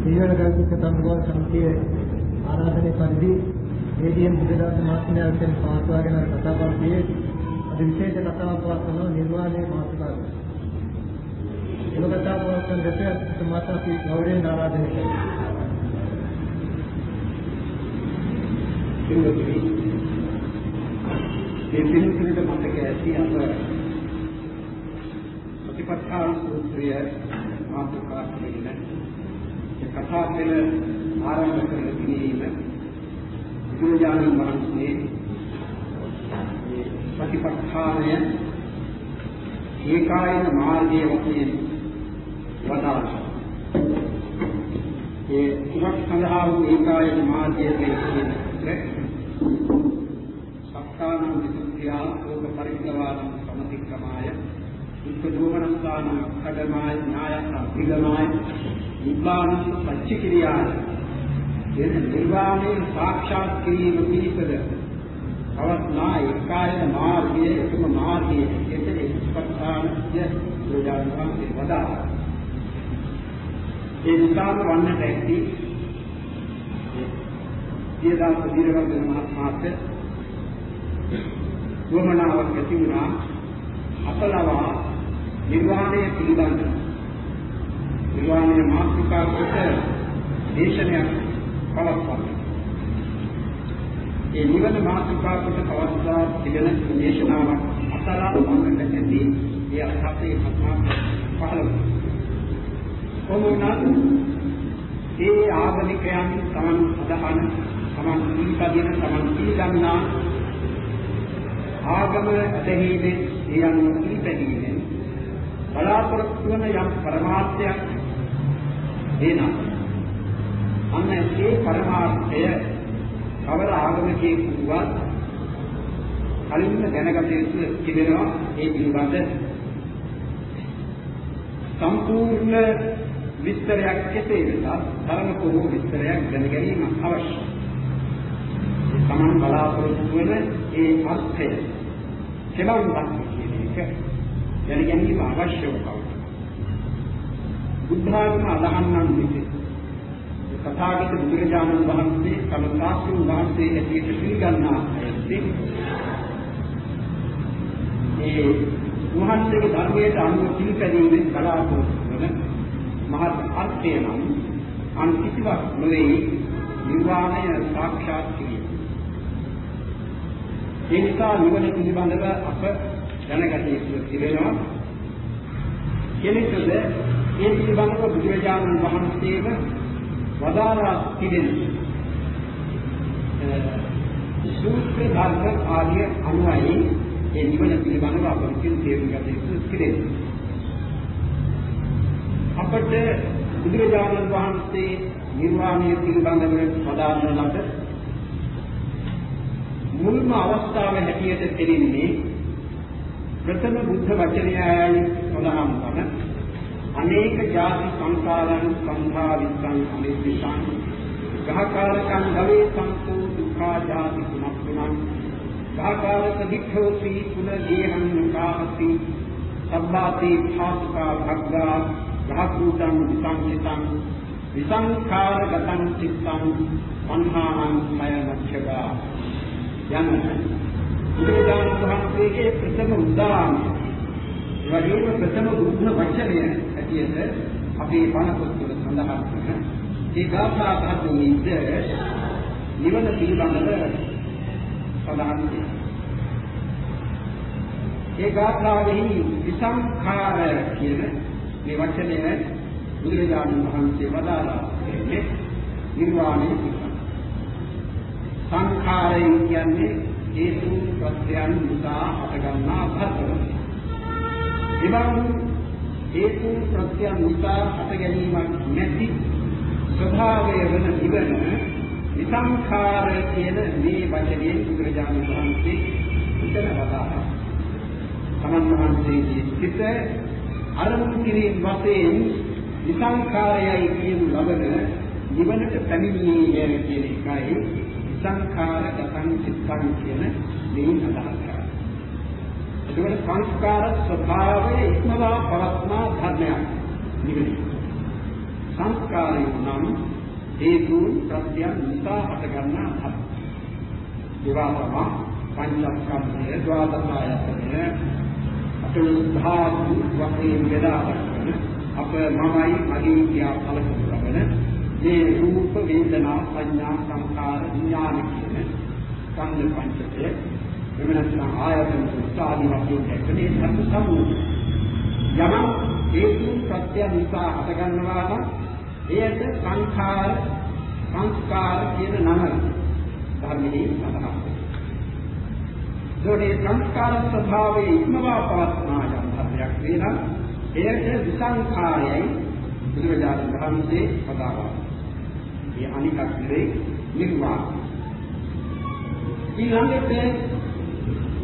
සීවර ගල්කික සම්බෝධ සමිතියේ ආරාධනයේ පරිදි ඒදීම් බුදුදාස මහත්මයාගෙන් පාස්වාගෙන කතා කරන්නේ අද විශේෂ කතාවක් පවත්වන නිර්වාණය මාතෘකාව. එම කතාව පවත්වන දෙපැත්ත මත අපි ගෞරවයෙන් ආරාධනය කරනවා. මේ පිළිතුරට මතක ඇති අප ප්‍රතිපත්තාන සූත්‍රය මාතෘකා කරගෙන කතා පෙළ ආරම්භ කරන දිනේ බුදුරජාණන් වහන්සේ මේ ප්‍රතිපත්තානය ඒකායන මාර්ගයේ වශයෙන් වදාළා. ඒ කුමක් සඳහා වූ ඒකායන මාර්ගයේ කියන්නේ සක්කාන විසුද්ධිය ලෝක පරික්‍රවාණ සමතික්‍රමාය උපදෝමනස්ථාන කඩමාය ඥාය අභිගමාය නිබ්බාන පච්චක්‍රියාය එන නිර්වාණය සාක්ෂාත් කිරීම පිණිසද පවත්නා ඒකායන මාර්ගයේ එකම මාර්ගයේ එතන ස්පර්ශාන්‍ය ප්‍රජානවාගේ වදා ඒ නිසාම වන්නට ඇති සියදාස දීර්ඝවර්ධන මහත්මයාට වමනාවක් ඇති වුණා. අපලවා නිර්වාණය පිළිබඳ නිර්වාණය මාතෘකා කොට දේශනයක් පවත්වනවා. ඒ නිවන මාතෘකා කොට පවත්වා තිබෙන දේශනාවක් අසලා වන්නට ඇති ඒ අර්ථයේ මහත්මා පහළ කොමුණත් ඒ ආගමිකයන් තමන් අදහන තමන් පිළිපදින තමන් පිළිගන්නා ආගම ඇදහිීමේ ඒ අනුව පිළිපැදීමෙන් බලාපොරොත්තු වන යම් පරමාර්ථයක් දෙනවා. අන්න ඒ පරමාර්ථය කවර ආගමකේ වුවත් කලින්ම දැනගත යුතු තිබෙනවා ඒ පිළිබඳ සම්පූර්ණ විස්තරයක් කෙසේ වෙතත් තරම පොදු විස්තරයක් දැන ගැනීම අවශ්‍යයි. තමන් බලාපොරොත්තු වන ඒ අර්ථය සෙවන් දක්වන කියන එක දැන ගැනීම අවශ්‍ය වූ බුද්ධාගම අදහන්නන් විසින් තථාගත බුදුරජාණන් වහන්සේ තම ශාස්ත්‍රීය වහන්සේ ඇටියට පිළිගන්නා ඇත්තේ ඒ වහන්සේගේ ධර්මයට අනුව පිළිපැදීමෙන් බලාපොරොත්තු වන මහත් අර්ථය නම් අන් කිසිවක් නොවේ නිර්වාණය සාක්ෂාත් කිරීම. ඒ නිසා නිවන පිළිබඳව අප දැනගත යුතු තිබෙනවා. කෙනෙකුද ඒ පිළිබඳව බුදුරජාණන් වහන්සේව වදාරා තිබෙන සූත්‍ර ධර්ම ආදී අනුවයි ඒ නිවන පිළිබඳව අප විසින් තේරුම් ගත යුතු තිබෙනවා. අපට බුදුරජාණන් වහන්සේ නිර්වාණය පිළිබඳව වදාරන ලද මුල්ම අවස්ථාවේ හැටියට තේරෙන්නේ ප්‍රථම බුද්ධ වචනයයි සඳහන් වන අනේක ಜಾති සංකාරං සංඛා විස්සං අනිත්‍යං ගහකාරකං ගවේ සංකෝ දුක්ඛා ಜಾති කුණක්කුණං ගහකාරක දික්ඛෝති කුලදේහං නුකාහති සබ්බාති භාසුකා භග්ගා ගහකූටං විසංචිතං විසංඛාරගතං චිත්තං සංහානං මය මච්ඡගා යන බුදුදාන වහන්සේගේ ප්‍රථම උදාහරණය වගේම ප්‍රථම බුද්ධ වචනය හැටියට අපේ බණ පොත්වල සඳහන් කරන ඒ ගාථා ධර්මයේද නිවන පිළිබඳව සඳහන් ඒ ගාථාවෙහි විසංඛාර කියන මේ වචනය බුදුරජාණන් වහන්සේ වදාළා කියන්නේ නිර්වාණය පිළිබඳ. සංඛාරය කියන්නේ හේතු ප්‍රත්‍යයන් නිසා හටගන්නා ධර්ම. එවන් හේතු ප්‍රත්‍යයන් නිසා හට ගැනීමක් නැති ස්වභාවය වන නිවන විසංඛාර කියන මේ වචනයෙන් බුදුරජාණන් වහන්සේ උතන වදාළා. තමන් වහන්සේගේ සිත අරමුණු කිරීම වශයෙන් විසංඛාරයයි කියන ලබන නිවනට පැමිණියේ කියන එකයි විසංඛාර ගතං චිත්තං කියන දෙයින් අදහස් කරන්නේ. ඒකට සංස්කාර ස්වභාවයේ ඉක්මවා පවත්නා ධර්මයක් නිවන. සංස්කාරය නම් හේතු ප්‍රත්‍යයන් නිසා හටගන්නා ධර්ම. ඒවා තමයි පංචස්කන්ධය, ද්වාදස ආයතනය, අතුල්ධාතු වශයෙන් බෙදා ගන්න. අප මමයි මගේ කියා කලකු කරන මේ රූප වේදනා සංඥා සංකාර විඥාන කියන සංඥා පංචකය එමෙ නැත්නම් ආයතන උත්සාහී වශයෙන් දැක්කේ ධර්ම සමූහය. යමක් හේතු සත්‍ය නිසා හටගන්නවා නම් එයට සංඛාර සංස්කාර කියන නම ධර්මයේ සඳහන්. ඒකේ සංස්කාර ස්වභාවයේ ඉක්මවා පවත්නා යම් ධර්මයක් වෙනම් එයට විසංඛාරයයි බුදුරජාණන් වහන්සේ පදාවා. මේ අනිකක් නෙවෙයි නිර්වාණ. ඊළඟට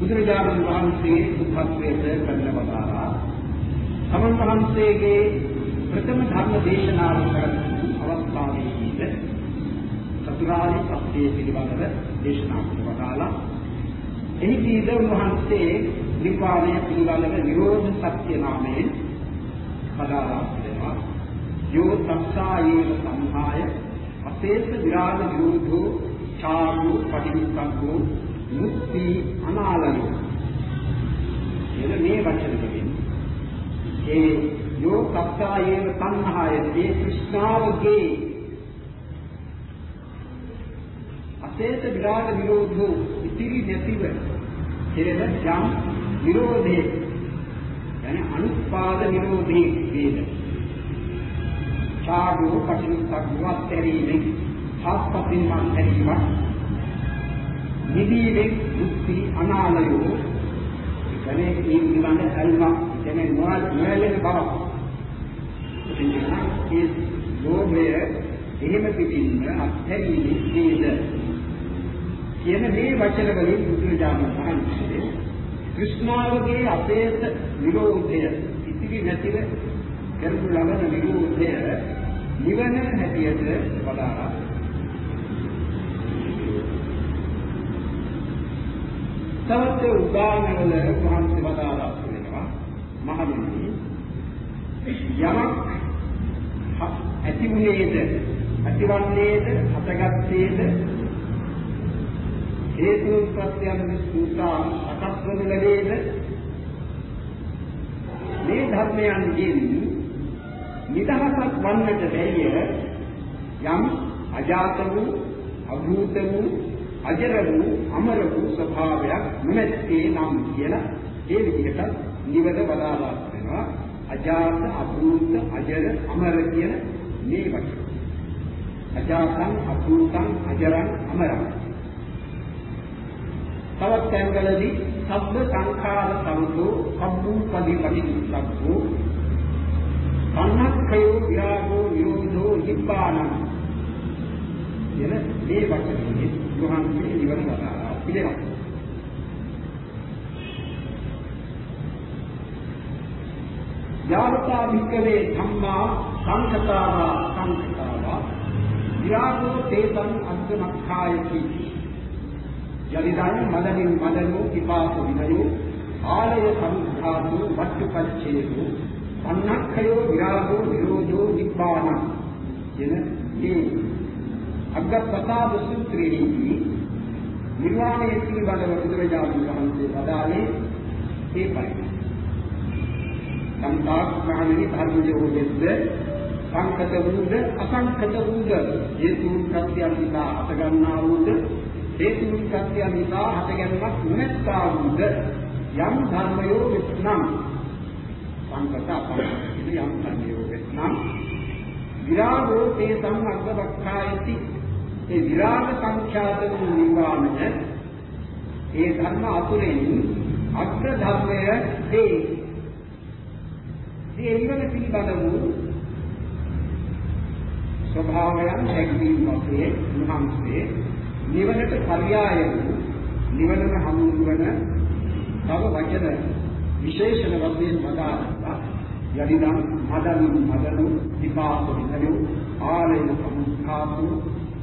බුදුරජාණන් වහන්සේ බුද්ධත්වයට කරනවදාරා තමන් වහන්සේගේ ප්‍රථම ධර්ම දේශනාව කරන අවස්ථාවේදී චතුරාර්ය සත්‍ය පිළිබඳව දේශනා කරවදාලා එහිදීද උන්වහන්සේ නිපාණය පිළිබඳව නිරෝධ සත්‍ය නාමයෙන් පදාලා දෙනවා යෝ තස්සායේව සම්හාය අශේෂ විරාග විරෝධෝ චාරු පටිවිස්සක්ඛෝ යුක්ති අනාලය මෙන්න මේ වචන දෙකෙන් ඒ යෝ කක්කායේන සංහාය ඒ කෘෂ්ණාවගේ අසේත විරාග නිරෝධෝ ඉතිරි නැතිව කෙරෙන යම් නිරෝධේ. යන අනුපාද නිරෝධේ වේද. චාගෝ කටිනක් දුවත් ඇරීමේ හත්පතින් මන් ඇරීමක් නිදීමෙන් මුක්ති අනාලයෝ. කියන්නේ මේ පිළිබඳ ඇල්මක්. කියන්නේ නොයැලෙන බව. ඒ ලෝභය එහෙම පිටින්න අත්හැරීමේ නේද කියන මේ වචන වලින් බුදුරජාණන් වහන්සේ කෘෂ්ණාවගේ අපේත නිරෝධය ඉතිරි නැතිව කරපු ලබන නිරෝධය නිවන හැටියට වදාරා තවත් උදාහරණවල වහන්සේ වදාරා වෙනවා. මහණෙනි යමක් ඇතිුනේද ඇතිවන්නේද හටගත්තේද? හේතු ප්‍රත්‍යයන් සූත්‍රා අකස් වන ලැබේද? මේ ධර්මයන්ගෙන් නිදහසක් වන්නට බැරිය යම් අජාත වූ අභූත වූ අජර වූ අමර වූ ස්වභාවයක් නොමැත්තේ නම් කියලා ඒ විදිහට නිවද බදාලා වෙනවා. අජාත අභූත අජර අමර කියන මේ වචන. අජාතං අභූතං අජරං අමරං. තවත් තැන්වලදී සබ්බ සංඛාර සමුදෝ සම්මූ පදිපටි සබ්බෝ අන්නක්ඛයෝ විරාගෝ නිරෝධෝ නිබ්බානං කියන මේ වචනේ යෝහන්සේ ඉවර වදාලා පිළිගන්න. යාවතා භික්කවේ ධම්මා සංකතාවා සංකතාවා. විරාගෝ තේතං අද්දමක්ඛායති යලිදන් මදනින් මදනෝ විපාක විනයෝ ආලය සමුද්ධාතු වට්ටපච්ඡේදෝ. අන්නක්ඛයෝ විරාගෝ විරෝධෝ නිබ්බාන. කියන මේ අග්ගප්පතාව සූත්‍රයේදී නිර්වාණය පිළිබඳව බුදුරජාණන් වහන්සේ වදාළේ ඒ පරිදි. සම්පාක් මහණෙනි ධර්මයෝ වෙද්ද සංකත වූද අසංකත වූද? හේතුන් ප්‍රත්‍යයන් නිසා අතගන්නා වූද? හේතුන් ප්‍රත්‍යයන් නිසා හටගැන්මක් නොමැත්තා වූද? යම් ධර්මයෝ වෙත්නම් සංකත අපංකත යම් ධර්මයෝ වෙත්නම් විරාගෝ තේ සම්මග්ගවක්ඛායති ඒ විරාග සංඛ්‍යාත වූ නිවාමන ඒ ධර්ම අතුරෙන් අග්‍ර ධර්මය වේ. මේ ඉගෙන පිළිබඳ වූ ස්වභාවයන් දැක්වීම වශයෙන් මහන්සේ නිවනට පරියාය වූ නිවනම හමුවන තව වචන විශේෂණ වශයෙන් වදාළා යදිදම් මදමින් මදනු විපාක විදනු ආලේන සමුඛාතු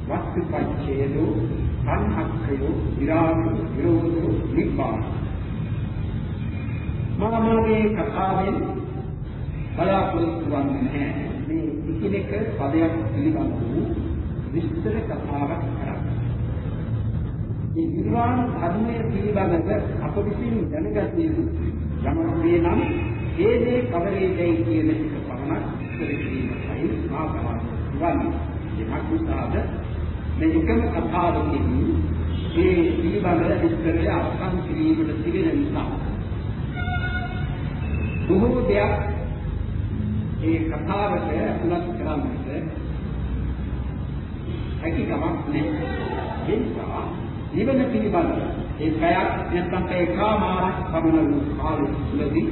වස්තුපච්ඡේදෝ සංහක්ඛයෝ විරාග විරෝධෝ නිබ්බාන මම මේ කතාවෙන් බලාපොරොත්තු වන්නේ නැහැ මේ එකිනෙක පදයක් පිළිබඳ වූ විස්තර කතාවක් කරන්නේ. මේ නිර්වාණ ධර්මයේ පිළිබඳව අප විසින් දැනගත යුතු යමක් වේ නම් ඒ දේ කවරේදයි කියන එක පමණක් ඉතිරීමයි මාතෘකාව වන්නේ. එමත් උසාද මේ එකම කතාවකින් මේ පිළිබඳව විස්තරය අවසන් කිරීමට තිබෙන නිසා බොහෝ දෙයක් ඒ කතාවට අතුලත් කරන්නට හැකියාවක් නැහැ. ඒ නිසා නිවන පිළිබඳ ඒ පැයක් නැත්නම් ඒ කාමාරක් පමණ වූ කාලෙ තුලදී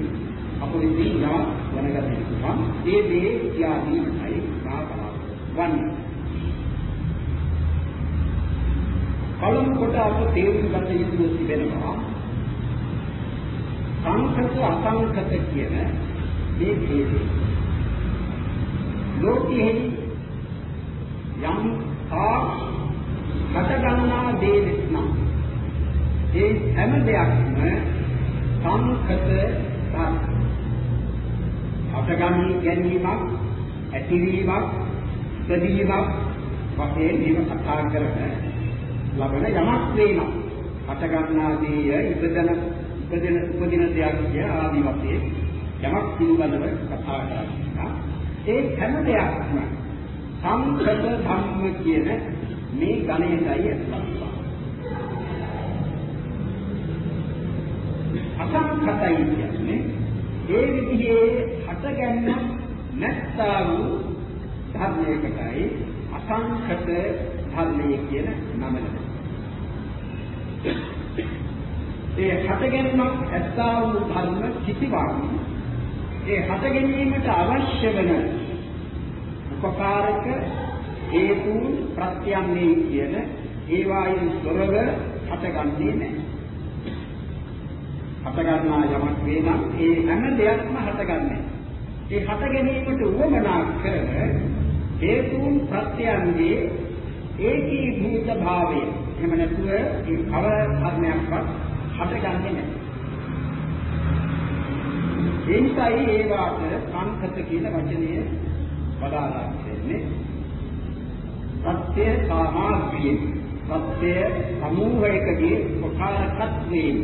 අප විසින් යමක් දැනගත යුතුවා. ඒ දේ කියා දීමයි සාකච්ඡා වන්නේ. පළමු කොට අප තේරුම් ගත යුතු තිබෙනවා සංකත අසංකත කියන මේ ભેදය. ලෝකයේ යම් ආ හටගන්නා දේ නම් ඒ හැම දෙයක්ම සංකත ධර්ම. හටගන්නේ ගැනීමක්, ඇතිවීමක්, ඉදීමක් වශයෙන් මේක කතා කරන ලබන යමක් වේනවා. හටගන්නා දේය ඉපදෙන ඉපදෙන උපදින දෙයක් කිය ආදි වශයෙන් යමක් පිළිබඳව කතා කරනවා. ඒ හැම දෙයක්ම සංකත ධම්ම කියන මේ ගණයටයි ඇතුළත් අසංකතයි කියන්නේ ඒ විදිහේ හටගන්න නැත්තා වූ ධර්මයකටයි අසංකත ධර්මයේ කියන නම ඒ හටගැන්මක් ඇත්තා වූ ධර්ම කිසිවක් ඒ හට ගැනීමට අවශ්‍ය වන උපකාරක හේතු ප්‍රත්‍යයන් මේ කියන ඒවායින් තොරව හටගන්නේ නැහැ. හටගන්නා යමක් වේ නම් ඒ හැම දෙයක්ම හටගන්නේ. ඒ හට ගැනීමට උවමනා කරන හේතුන් ප්‍රත්‍යයන්ගේ ඒකී භූත භාවය එහෙම නැතුව ඒ කවර ධර්මයක්වත් හටගන්නේ නැහැ. ඒ නිසායි ඒ වාට සංකත කියන වචනය වදාළා කියන්නේ. සත්‍ය සමාධිය සත්‍ය සමූහයකදී උපකාරකත්වයෙන්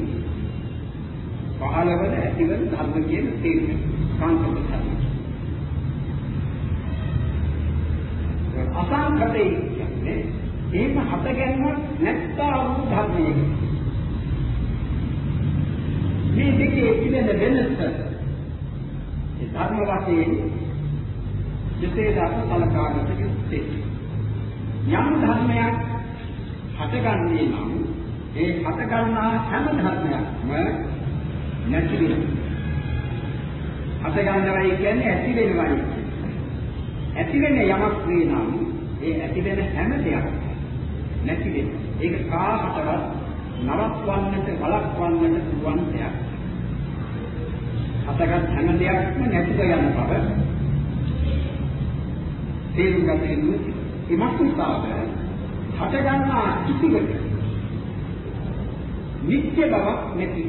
පහළවන ඇතිවන ධර්ම කියන තේරුම සංකත ධර්ම. අසංකතේ කියන්නේ එහෙම හටගැන්මක් නැත්තා වූ ධර්මයක. මේ දෙකේ තිබෙන වෙනස ඒ ධර්ම වශයෙන් දෙතේ ධර්ම සලකාගත යුත්තේ. යම් ධර්මයක් හටගන්නේ නම් ඒ හටගන්නා හැම ධර්මයක්ම නැති වෙනවා. හටගන්නවයි කියන්නේ ඇති වෙනවයි. ඇති වෙන යමක් වේ නම් ඒ ඇති වෙන හැම දෙයක්ම නැති වෙනවා. ඒක කාටවත් නවත්වන්නට වළක්වන්නට පුළුවන් දෙයක්. හටගත් හැම දෙයක්ම නැතිව යන බව තේරුම් ගත යුතුයි. ඒ මක්නිසාද හටගන්නා කිසිවක නිත්‍ය බවක් නැති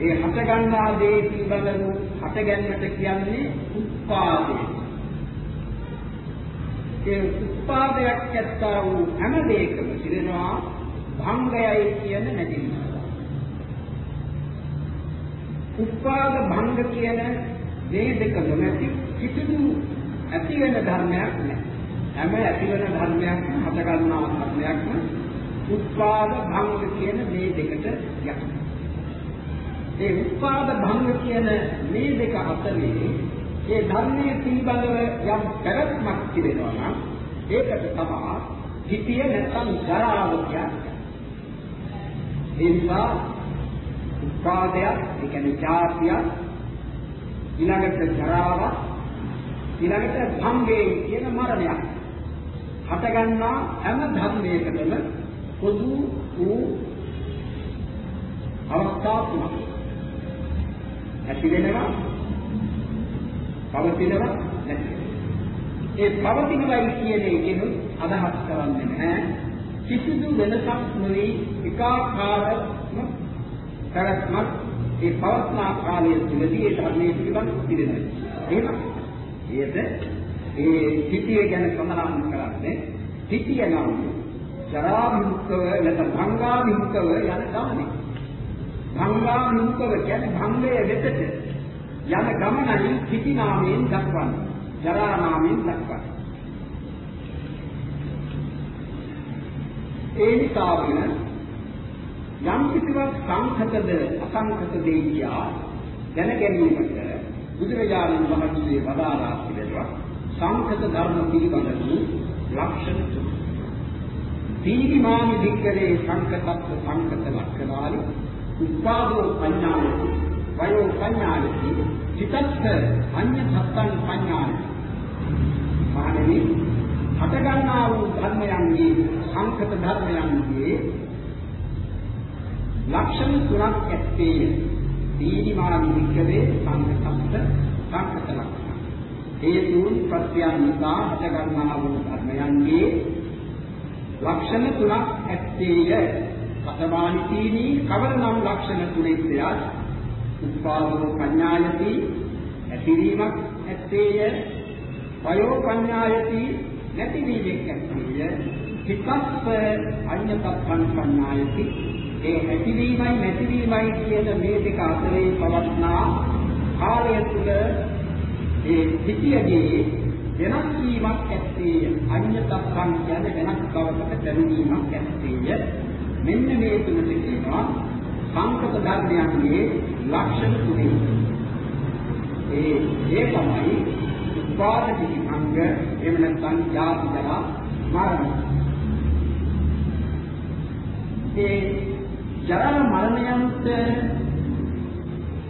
ඒ හටගන්නා දේ පිළිබඳව හටගන්නට කියන්නේ උත්පාදය. ඒ උත්පාදයක් ඇත්තා වූ හැම දෙයකම සිදෙනවා භංගයයි කියන නැතිවීම. උත්පාද භංග කියන මේ දෙක නොමැති කිසිදු ඇති වෙන ධර්මයක් නැහැ. හැම ඇති වෙන ධර්මයක්ම හට ගන්නා ධර්මයක්ම උත්පාද භංග කියන මේ දෙකට යටත්. ඒ උත්පාද භංග කියන මේ දෙක අතරේ ඒ ධර්මයේ පිළිබඳව යම් පැවැත්මක් තිබෙනවා නම් ඒකට තමයි හිතිය නැත්නම් ජරාව කියන්නේ. ඒ නිසා උපාදයක් ඒ කියන්නේ ජාතිය ඊළඟට ජරාව ඊළඟට භංගේ කියන මරණයක් හටගන්නා හැම ධර්මයකටම පොදු වූ අවස්ථා තුනක් ඇති වෙනවා පවතිනවා නැති ඒ පවතිනවයි කියන එකෙනු අදහස් කරන්නේ නැහැ කිසිදු වෙනසක් නොවේ එකාකාරම පැවැත්මක් ඒ පවත්නා කාලය තුළදී ඒ ධර්මයේ පිළිබඳ පිළිදෙනවා. එහෙම ඒද ඒ සිටිය ගැන සඳහන් කරන්නේ සිටිය නම් ජරා විමුක්තව නැත්නම් භංගා විමුක්තව යන ගමනේ. භංගා විමුක්තව කියන්නේ භංගය වෙතට යන ගමනයි සිටි නාමයෙන් දක්වන්නේ. ජරා නාමයෙන් දක්වන්නේ. ඒ නිසාම යම් කිසිවක් සංඛතද අසංඛත දෙය කියා දැන ගැනීමට බුදුරජාණන් වහන්සේ වදාරා පිළිවෙල සංඛත ධර්ම පිළිබඳ වූ ලක්ෂණ තුන. තීනිමානි වික්කරේ සංකතත් සංකත ලක්ෂණානි උපාදෝ පඤ්ඤායති වයෝ පඤ්ඤායති චිතස්ස අඤ්ඤ සත්තං පඤ්ඤායති මහණෙනි හට ගන්නා වූ ධර්මයන්ගේ සංකත ධර්මයන්ගේ ලක්ෂණ තුනක් ඇත්තේ තීනිමානි වික්කරේ සංකතත් සංකත ලක්ෂණ හේතුන් ප්‍රත්‍යයන් නිසා හට ගන්නා වූ ධර්මයන්ගේ ලක්ෂණ තුනක් ඇත්තේය. සතමානිතීනි කවරනම් ලක්ෂණ තුනෙක්ද? උපාදෝ පඤ්ඤායති ඇතිවීමක් ඇත්තේය. වයෝ පඤ්ඤායති නැතිවීමක් ඇත්තේය. චිත්තස්ස අඤ්ඤතප්පං පඤ්ඤායති ඒ ඇතිවීමයි නැතිවීමයි කියන මේ දෙක අතරේ පවත්නා කාලය තුළ ඒ සිටියදී වෙනස් වීමක් ඇත්තේය අඤ්ඤතප්පං කියන්නේ වෙනස් බවකට පැමිණීමක් ඇත්තේය මෙන්න මේ තුනට කියනවා සංකත ධර්මයන්ගේ ලක්ෂණ තුනේ. ඒ ඒ තමයි උපාදිත අංග එහෙම නැත්නම් ජාති ජරා මරණ. ඒ ජරා මරණයන්ට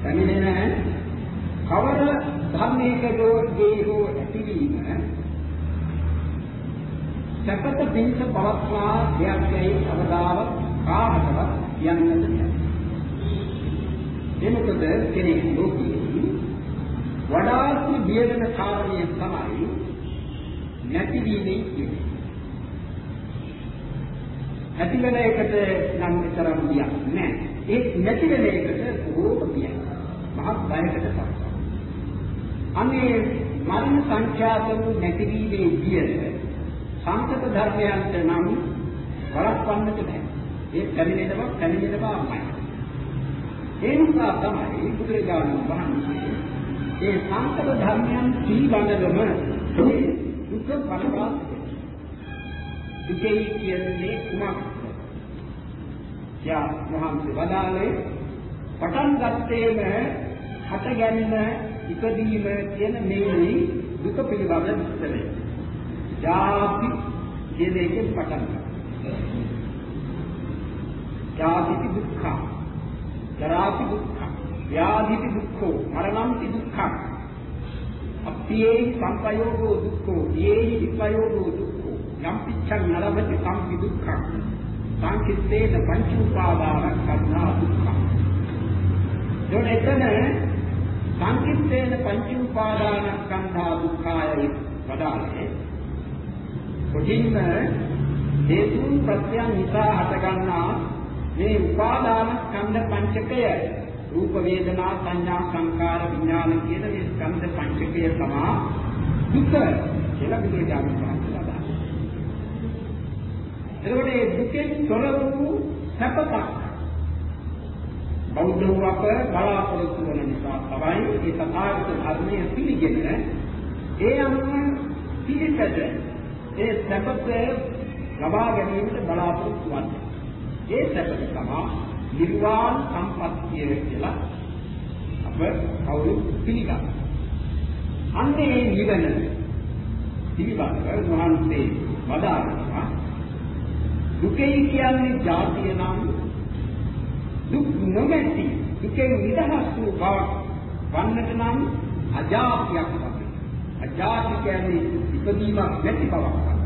පැමිණෙන කවර ධර්මයකදෝ හෝ ඇතිවීම? සැපත පිංස පවත්වා දෙයක්යි අවදාව කාමකවත් කියන්නට බැහැ. එමකද කෙනෙක් ලෝකයේ වඩාත් බියවෙන කාරණය තමයි නැතිවීමේ කියන්නේ. ඇති වෙන එකට නම් විතරක් බියක් නෑ. ඒ නැති වෙන එකට බොහෝ බියක්. මහත් බයකට පත් අනේ මරණ සංඛ්‍යාත වූ නැතිවීමේ බියද සංකත ධර්මයන්ට නම් වළක්වන්නට බෑ. ඒ පැමිණෙනවා පැමිණෙනවාමයි. ඒ නිසා තමයි බුදුරජාණන් වහන්සේ ඒ සංකත ධර්මයන් පිළිබඳවම ඒ දුක පරවා දුකයි කියන්නේ කුමක්ද? යා මහන්සේ වදාළේ පටන් ගත්තේම හට ගැනීම ඉපදීම කියන මේ දුක පිළිබඳ විස්තරය. ජාති කියන එකෙන් පටන් ගන්නවා. ජාති දුක්ඛ, ජරාති දුක්ඛ, ව්‍යාධි දුක්ඛ, මරණම්ති දුක්ඛ. අප්පියේ සංපයෝගෝ දුක්ඛෝ, යේහි විපයෝගෝ දුක්ඛෝ, යම් පිච්ඡං නරවති සම්පි දුක්ඛ. සංකිට්ඨේන පංච උපාදාන කර්ණා දුක්ඛ. එතන සංකිට්ඨේන පංච උපාදානස්කන්ධා දුක්ඛායයි වදාළේ කොටින්ම හේතුන් ප්‍රත්‍යයන් නිසා හටගන්නා මේ උපාදානස්කන්ධ පංචකය රූප වේදනා සංඥා සංකාර විඥාන කියන මේ ස්කන්ධ පංචකය තමයි දුක කියලා බුදුරජාණන් වහන්සේ වදාළා. එතකොට මේ දුකෙන් තොර වූ සැපක් බෞද්ධ වූ අප බලාපොරොත්තු වන නිසා තමයි මේ තථාගත ධර්මයේ පිළිගෙන ඒ අනුව පිළිපැද ඒ සැපත ලබා ගැනීමට බලාපොරොත්තු වන්නේ. ඒ සැපත තමයි නිර්වාණ සම්පත්තිය කියලා අප කවුරු පිළිගන්න. අන්නේ නිවන පිළිබඳව වහන්සේ වදාළා දුකයි කියන්නේ ජාතිය නම් දුක් නොමැති දුකෙන් නිදහස් වූ බවක් වන්නට නම් අජාතියක් වගේ. අජාති කියන්නේ ඉපදීමක් නැති බවක් වගේ.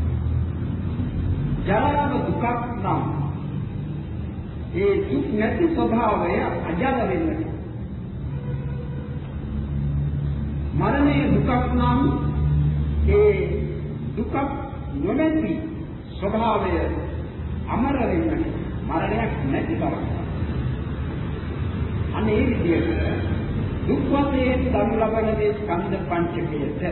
ජරාව දුකක් නම් ඒ දුක් නැති ස්වභාවය අජල වෙන්නට. මරණය දුකක් නම් ඒ දුකක් නොමැති ස්වභාවය අමර වෙන්නට. මරණයක් නැති බව. අනේ විදියට දුක් වශයෙන් දනු ලබන මේ ස්කන්ධ පංචකයට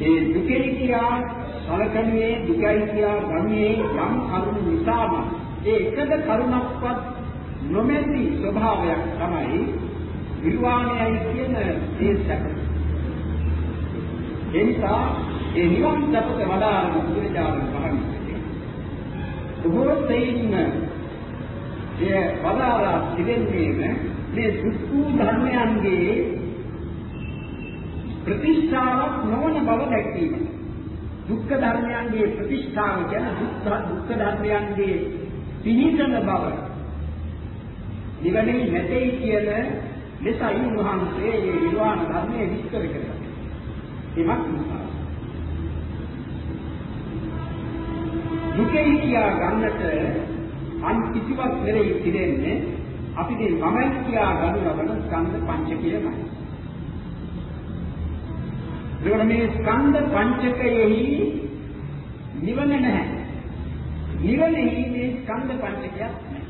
ඒ දුකේ කියා සලකන්නේ දුකයි කියා ගන්නේ යම් කරුණු නිසාම ඒ එකද කරුණක්වත් නොමැති ස්වභාවයක් තමයි නිර්වාණයයි කියන ඒ සැප. ඒ නිසා ඒ නිවන් සැපට වඩා බුදුරජාණන් වහන්සේ බොහෝ තේින්න ඒ වදාරා තිබෙන්නේ මේ දුක්ඛ ධර්මයන්ගේ ප්‍රතිෂ්ඨාවක් නොවන බව දැක්වීම. දුක්ඛ ධර්මයන්ගේ ප්‍රතිෂ්ඨාව කියන දුක්ඛ දුක්ඛ ධර්මයන්ගේ පිහිටන බව. නිවනේ නැtei කියන ලෙසයි උන්වහන්සේ මේ නිර්වාණ ධර්මයේ විස්තර කරන්නේ. එමත් නිසා දුකේ කියා ගන්නට අන් කිසිවක් නෙරෙයි තිරෙන්නේ අපි මේ මමයි කියා ගනු ලබන ස්කන්ධ පංචකයමයි. ඒකට මේ ස්කන්ධ පංචකයෙහි නිවන නැහැ. නිවනෙහි මේ ස්කන්ධ පංචකයක් නැහැ.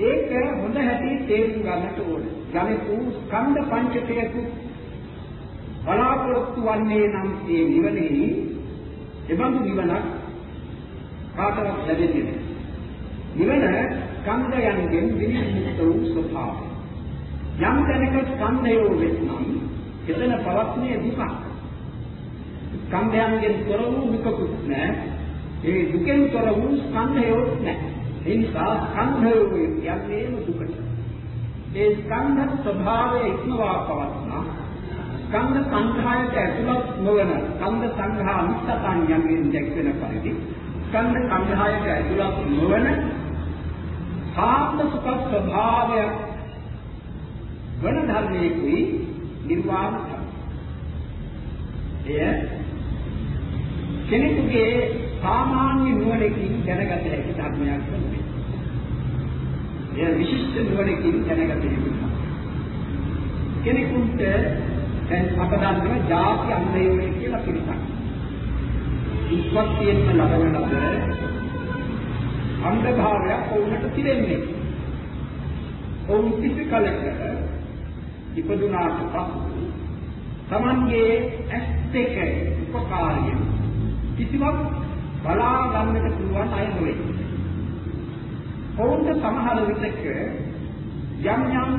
ඒක හොඳ හැටි තේරුම් ගන්නට ඕනේ. යමෙකු ස්කන්ධ පංචකයක බලාපොරොත්තු වන්නේ නම් ඒ නිවනෙහි එබඳු නිවනක් කාටවත් ලැබෙන්නේ නැහැ. නිවන ස්කන්ධයන්ගෙන් විනිශ්චිත වූ ස්වභාවය. යම් තැනක ස්කන්ධයෝ වෙත්නම් එතන පවත්නේ දුක. ස්කන්ධයන්ගෙන් තොර වූ දුකකුත් නැහැ. ඒ දුකෙන් තොර වූ ස්කන්ධයෝ නැහැ. ඒ නිසා ස්කන්ධයෝ කියන්නේම දුකට. ඒ ස්කන්ධ ස්වභාවය ඉක්මවා පවත්නා ස්කන්ධ සංඛායට ඇතුළත් නොවන ස්කන්ධ සංඛා නිස්සතන් යන්නේ දැක්වෙන පරිදි ස්කන්ධ සංඛායට ඇතුළත් නොවන සාත්ම සුඛ ස්වභාවය වන ධර්මයේකුයි නිර්වාණ එය කෙනෙකුගේ සාමාන්‍ය නුවණකින් දැනගත හැකි ධර්මයක් නෙවෙයි. එය විශිෂ්ට නුවණකින් දැනගත හැකි. කෙනෙකුට දැන් අප දන්නවා ಜಾති අන්දේවය කියලා පිළිසක්. උත්පත්තියෙන්ම ලබන ලද අන්ධභාවයක් වුණට තිරෙන්නේ. ඔවුන් කිසි කලක ඉපදුනාට පසු තමන්ගේ ඇස් දෙක උපකාරයෙන් කිසිවක් බලා ගන්නට පුළුවන් අය නොවේ. ඔවුන්ට සමහර විටක යම් යම්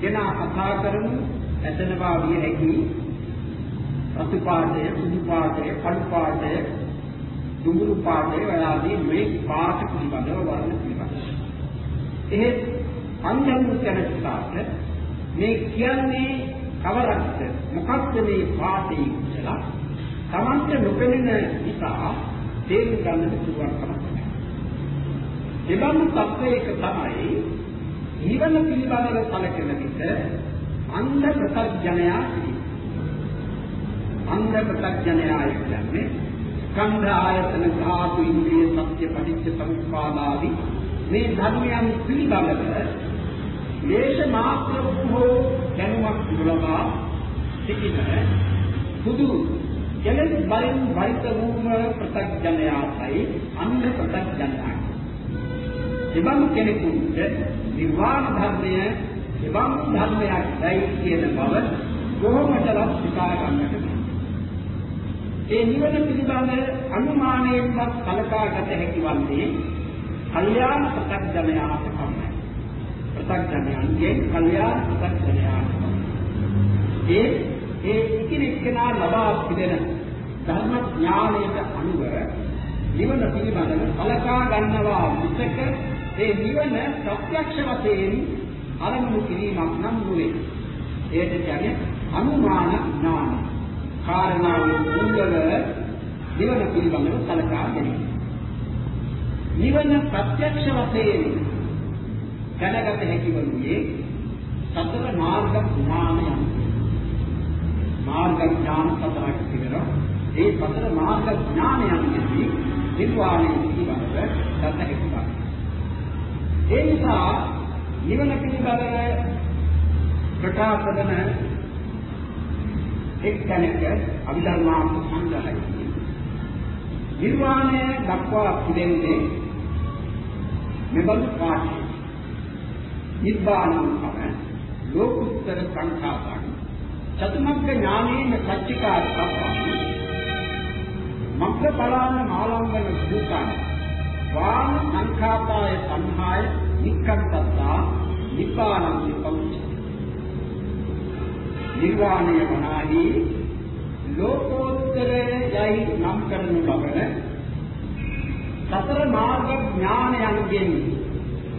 දෙනා කතා කරනු ඇතනවා විය හැකි රතු පාටය, සුදු පාටය, කළු පාටය, දුඹුරු පාටය වලාදී මේ පාට පිළිබඳව වර්ණ පිළිබඳව. එහෙත් අන්‍යයන් කෙනෙක්ට මේ කියන්නේ කවරක්ද? මොකක්ද මේ පාටේ කියලා? Tamante නොපෙනෙන නිසා තේරුම් ගන්නට පුළුවන් කමක් නැහැ. එබඳු තත්වයක තමයි ජීවන පිළිබඳව සැලකෙන විට අන්ධ ප්‍රත්‍යඥයා අන්ධ ප්‍රත්‍යඥයා කියන්නේ ස්කන්ධ ආයතන ධාතු ඉන්ද්‍රිය සත්‍ය පටිච්ච සමුප්පාදාදී මේ ධර්මයන් පිළිබඳව දේශ මාත්‍ර වූ දැනුමක් ලබා සිටින සුදු කෙලෙස් බලෙන් වරිත වූම ප්‍රත්‍යඥයායි අන්ධ ප්‍රත්‍යඥයා. එබඳු කෙනෙකුට නිර්වාණ ධර්මය එබඳු ධර්මයක් දැයි කියන බව කොහොමදවත් සිතා ගන්නට ඒ නිවන පිළිබඳ අනුමානයෙන්වත් කලකාගත හැකි වන්නේ කල්යාණ ප්‍රත්‍යඥයාට පමණයි. ප්‍රත්‍යඥයන්ගේ කල්යාණ ප්‍රත්‍යඥයාට ඒ ඒ එකිනෙකනා ලබා පිළිදෙන ධර්ම ඥානයට අනුව නිවන පිළිබඳව කලකා ගන්නවා විසක ඒ නිවන ප්‍රත්‍යක්ෂ වශයෙන් අරමුණු කිරීමක් නම් නෙවේ. ඒකට කියන්නේ අනුමාන ඥාන. කාරණාවේ මුල්වල නිවන පිළිබඳව කලකා ගැනීම. නිවන ප්‍රත්‍යක්ෂ වශයෙන් දැනගත හැකි වන්නේ සතර මාර්ග ඥානයන්. මාර්ග ඥාන සතරක් තිබෙනවා. ඒ සතර මාර්ග ඥානයන්දී නිර්වාණය පිළිබඳව දත හැකියි. ඒ නිසා නිවන පිළිබඳව ප්‍රකාශ කරන එක් තැනක අභිධර්මාර්ථ සංග්‍රහයි. නිර්වාණය දක්වා පිළිෙන්නේ මෙබඳු පාඨය. නිබ්බානං කම ලෝකුත්තර සංඛාතං. චතුමග්ග ඥානේන සච්චිකා සප්පං මග්ග බලාන මාලංගන භූතං. වාන සංඛාපාය සංහාය නික්කන්තත්තා නිපානං විපෞච්ච නිර්වාණය වනාහි ලෝකෝත්තරය යයි නම් කරනු ලබන සතර මාර්ග ඥානයන්ගෙන්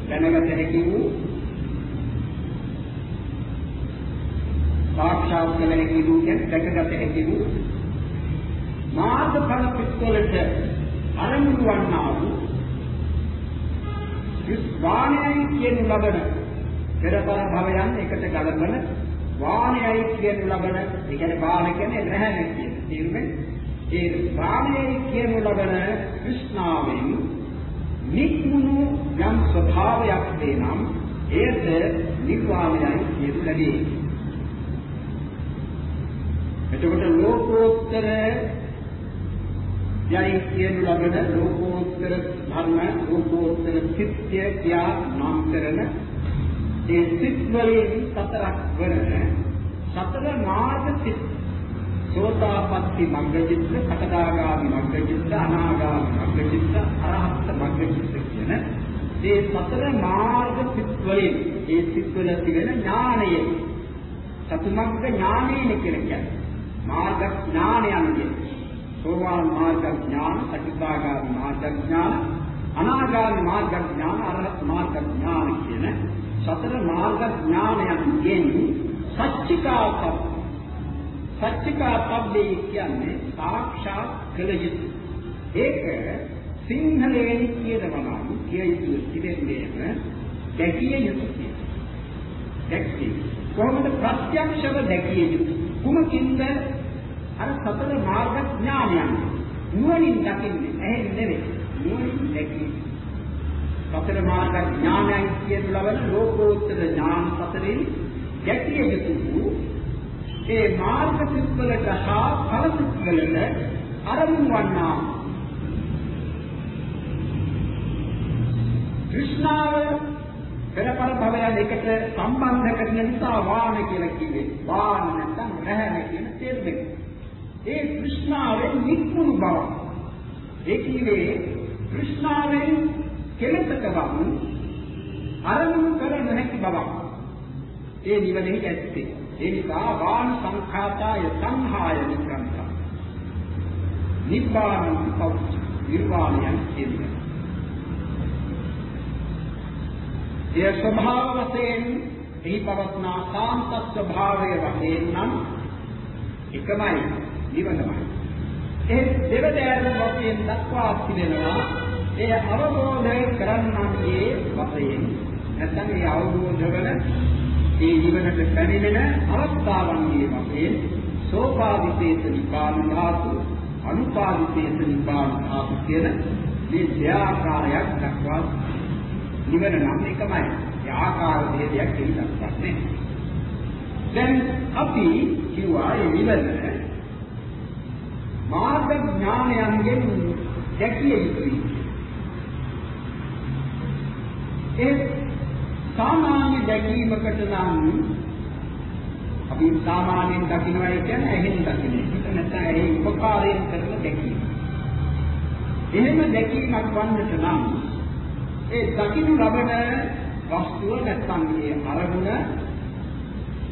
දැනගත හැකි වූ සාක්ෂාත් කළ හැකි වූ දැකගත හැකි වූ මාර්ගඵල පිටවලට අරමුණු වන්නා වූ විස්වාණයයි කියන ලබන පෙරපර භවයන් එකට ගලපන වාණයයි කියන ලබන ඒ කියන්නේ බාල කියන්නේ රැහැන කියන තේරුමෙන් ඒ වාණයයි කියන ලබන કૃષ્ණාවෙන් නික්මුණු යම් ස්වභාවයක් දෙනම් ඒත් නිර්වාණයයි කියන ලැබේ. එතකොට ලෝකෝත්තර යයි කියන ලබන ලෝකෝත්තර ධර්ම ලෝකෝත්තර සිත්ය කියා නම් කරන ඒ සිත් වලින් සතරක් වන සතර මාර්ග සිත්. සෝතාපට්ටි මග්ගචිත්ත සකදාගාමි මග්ගචිත්ත අනාගාමි මග්ගචිත්ත අරහත් මග්ගචිත්ත කියන මේ සතර මාර්ග සිත් වලින් ඒ සිත් වල තිබෙන ඥානය. සතුමග්ග ඥානයන කියලා කියන්නේ. මාර්ග ඥානයන්ගේ සෝවාන් මාර්ග ඥාන, සකදාගාමි මාර්ග ඥාන, අනාගාමි මාර්ග ඥාන, අරහත් මාර්ග ඥාන කියන සතර මාර්ග ඥානයන්ගෙන් සච්චිකාප සච්චිකාපබ්බේ කියන්නේ සාක්ෂාත් කළ යුතු. ඒක සිංහලයෙන් කියනවා නම් කිය යුතු ඉතිරෙන්නේ දැකිය යුතුයි. දැක්කේ කොහොමද ප්‍රත්‍යක්ෂව දැකිය යුතු? කුමකින්ද අර සතර මාර්ග ඥානයන් නුවණින් දකින්නේ ඇහෙන් නෙවෙයි. නුවණින් දැකීම. සතර මාර්ග ඥානයන් කියන ලබන ලෝකෝත්තර ඥාන සතරෙන් දැකිය යුතු වූ ඒ මාර්ග සිත්වලට හා ඵල සිත්වලට අරමුණු වන්නා કૃષ્ණාව පෙරපර භවයන් එකට සම්බන්ධ කරන නිසා වාන කියලා කිව්වේ. වාන නැත්නම් රැහැන කියන තේරුම ඒ তৃෂ්ණාවෙන් නික්මුණු බව. ඒ කියන්නේ তৃෂ්ණාවෙන් කෙලෙසක බව අරමුණු කර නොහැකි බව. ඒ නිවනෙහි ඇත්තේ. ඒ නිසා වාන් සංඛාතාය සංහාය නික්කන්ත. නිබ්බාන පෞච්ච නිර්වාණයන් කියන්නේ. එය ස්වභාව වශයෙන් එහි පවත්නා සාන්ත ස්වභාවය වශයෙන් නම් එකමයි නිවනමයි. ඒ දෙවදෑරුම් වශයෙන් දක්වා තිබෙනවා ඒ අවබෝධ කරන්නන්ගේ වශයෙන් නැත්නම් ඒ අවබෝධ වන ඒ නිවනට පැමිණෙන අවස්ථාවන්ගේ වශයෙන් සෝපාදිතේත නිපාන ධාතු අනුපාදිතේත නිපාන ධාතු කියන මේ දෙආකාරයක් දක්වා නිවන නම් එකමයි. ඒ ආකාර දෙකක් එහි දක්වන්නේ. දැන් අපි කිව්වා මේ නිවන මාර්ග ඥානයන්ගෙන් දැකිය යුතුයි. ඒ සාමාන්‍ය දැකීමකට නම් අපි සාමාන්‍යයෙන් දකින්නයි කියන්නේ ඇහෙන් දකින්න. ඒක නැත්නම් ඇහි උපකාරයෙන් කරන දැකීම. එහෙම දැකීමක් වන්නට නම් ඒ දකින්න ලබන වස්තුව නැත්නම් ඒ අරමුණ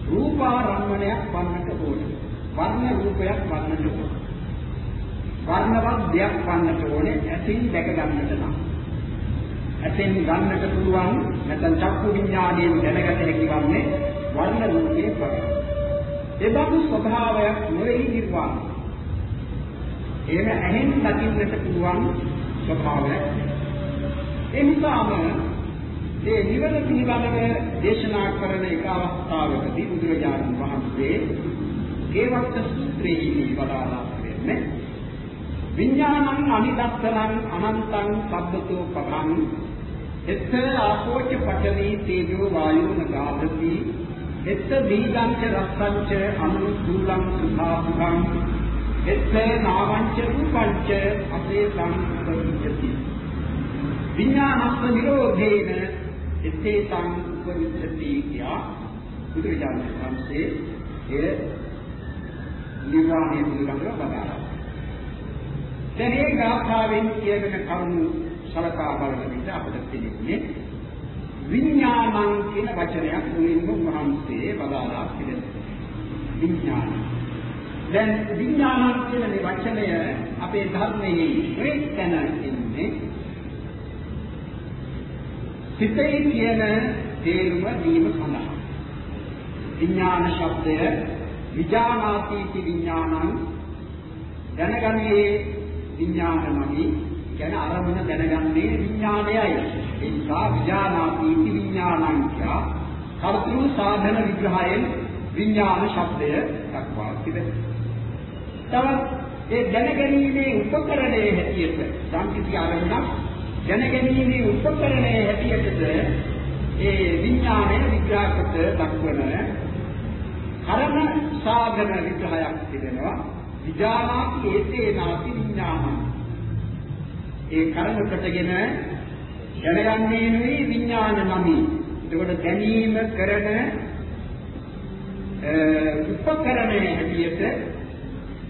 රූපාරම්මණයක් වන්නට ඕනේ. වර්ණ රූපයක් වන්නට ඕනේ. වර්ණවත් දෙයක් වන්නට ඕනේ ඇසින් දැක ගන්නට නම්. ඇසෙන් ගන්නට පුළුවන් නැත්නම් චක්කු විඥාණයෙන් දැනගත හැකි වන්නේ වර්ණ රූපේ පමණයි. ඒබඳු ස්වභාවයක් නෙවෙයි නිර්වාණය. එහෙම ඇහෙන් දකින්නට පුළුවන් ස්වභාවයක්. ඒ නිසාම මේ නිවන පිළිබඳව දේශනා කරන එක අවස්ථාවකදී බුදුරජාණන් වහන්සේ ඒවත් සූත්‍රයේ වදාළා කියන්නේ විඥානං අනිදස්සනං අනන්තං සබ්බතෝ පදං එත්ත ආපෝච පඨවි තේජෝ වායෝ නගාදති එත්ත දීගං ච රස්සං ච අනුසූලං සුඛාසුඛං එත්ත නාවං ච රූපං ච අපේසං උපවිජ්ජති විඥානස්ස නිරෝධේන එත්තේතං උපවිජ්ජති කියා බුදුරජාණන් වහන්සේ එය නිර්වාණය පිළිබඳව වදාළා. දැන් මේ ගාථාවෙන් කියන කරුණු සලකා බලන විට අපිට තේරෙන්නේ විඥානං කියන වචනයක් මුලින්ම උන්වහන්සේ වදාළා පිළිදෙනවා. විඥාන. දැන් විඥානං කියන මේ වචනය අපේ ධර්මයේ එක් තැන ඉන්නේ සිතේ කියන තේරුම දීම සඳහා. විඥාන ශබ්දය විඥානාති විඥානං දැනගන්නේ විඥාන නමි කියන අරමුණ දැනගන්නේ විඥානයයි. ඒ නිසා විඥානාති විඥානං කියා කර්තෘ සාධන විග්‍රහයෙන් විඥාන ශබ්දය දක්වා තිබෙනවා. තවත් ඒ දැනගැනීමේ උපකරණයේ හැටියට සම්පිතිය අරමුණක් දැනගැනීමේ උපකරණයේ හැටියටද ඒ විඥානය විග්‍රහකට දක්වන කර්ම සාධන විග්‍රහයක් තිබෙනවා. විඥානාති ඒතේ නාති විඥානං ඒ කර්ම කොටගෙන දැනගන්නේ නෙවෙයි විඥාන නමි. එතකොට දැනීම කරන උපකරණයේ හැටියට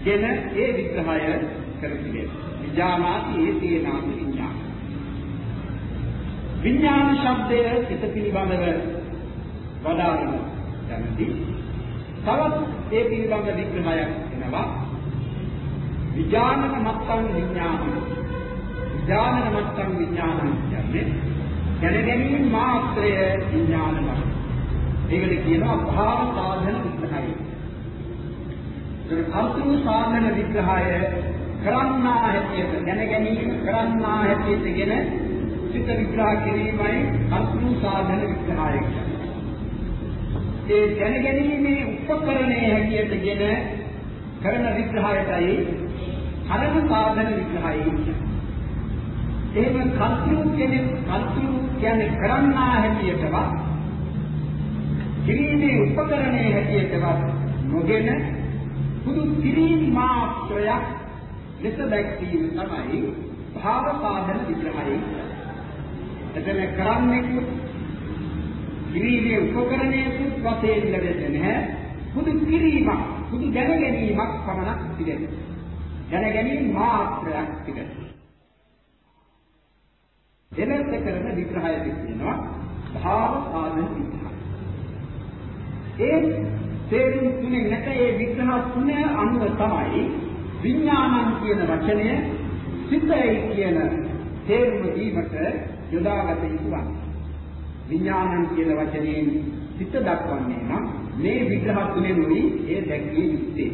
ගෙන ඒ විග්‍රහය කරන්නේ. විඥානාති ඒතේ නාති විඥාන. විඥාන ශබ්දය සිත පිළිබඳව වදාරන තැනදී තවත් ඒ පිළිබඳ විග්‍රහයක් එනවා. විඥානක මත්තං විඥානං ඥාන මට්ටම් විඥානං කියන්නේ දැනගැනීම මාත්‍රය විඥානම. ඒකට කියනවා භාව සාධන විග්‍රහය. ඒක කල්පන සාධන විග්‍රහය කරන්නා හැටියට දැනගැනීම කරන්නා හැටියටගෙන සිත විග්‍රහ කිරීමයි කල්පන සාධන විග්‍රහය ඒ දැනගැනීමේ උපකරණයේ හැටියටගෙන කරන විග්‍රහයටයි කර්ම සාධන විග්‍රහය කියන්නේ. එහෙම කර්තෘ කෙනෙක් කර්තෘ කියන්නේ කරන්නා හැටියටවත් කිරීමේ උපකරණයේ හැටියටවත් නොගෙන පුදු කිරීම මාත්‍රයක් ලෙස දැක්වීම තමයි භාව සාධන විග්‍රහය. එතන කරන්නේ කිරීමේ උපකරණයකුත් වශයෙන් ලැබෙන්නේ නැහැ. පුදු කිරීමක්, පුදු දැනගැනීමක් පමණක් තිබෙනවා. දැනගැනීම මාත්‍රයක් තිබෙනවා. එලෙස කරන විග්‍රහය කියනවා භාව සාධන විග්‍රහය. ඒ තේරුම් තුනේ නැත ඒ විග්‍රහ තුන අනුව තමයි විඥානං කියන වචනය සිතයි කියන තේරුම දීමට යොදාගත යුතු වන්නේ. විඥානං කියන වචනයෙන් සිත දක්වන්නේ නම් මේ විග්‍රහ තුනෙනුයි ඒ දැක්විය යුත්තේ.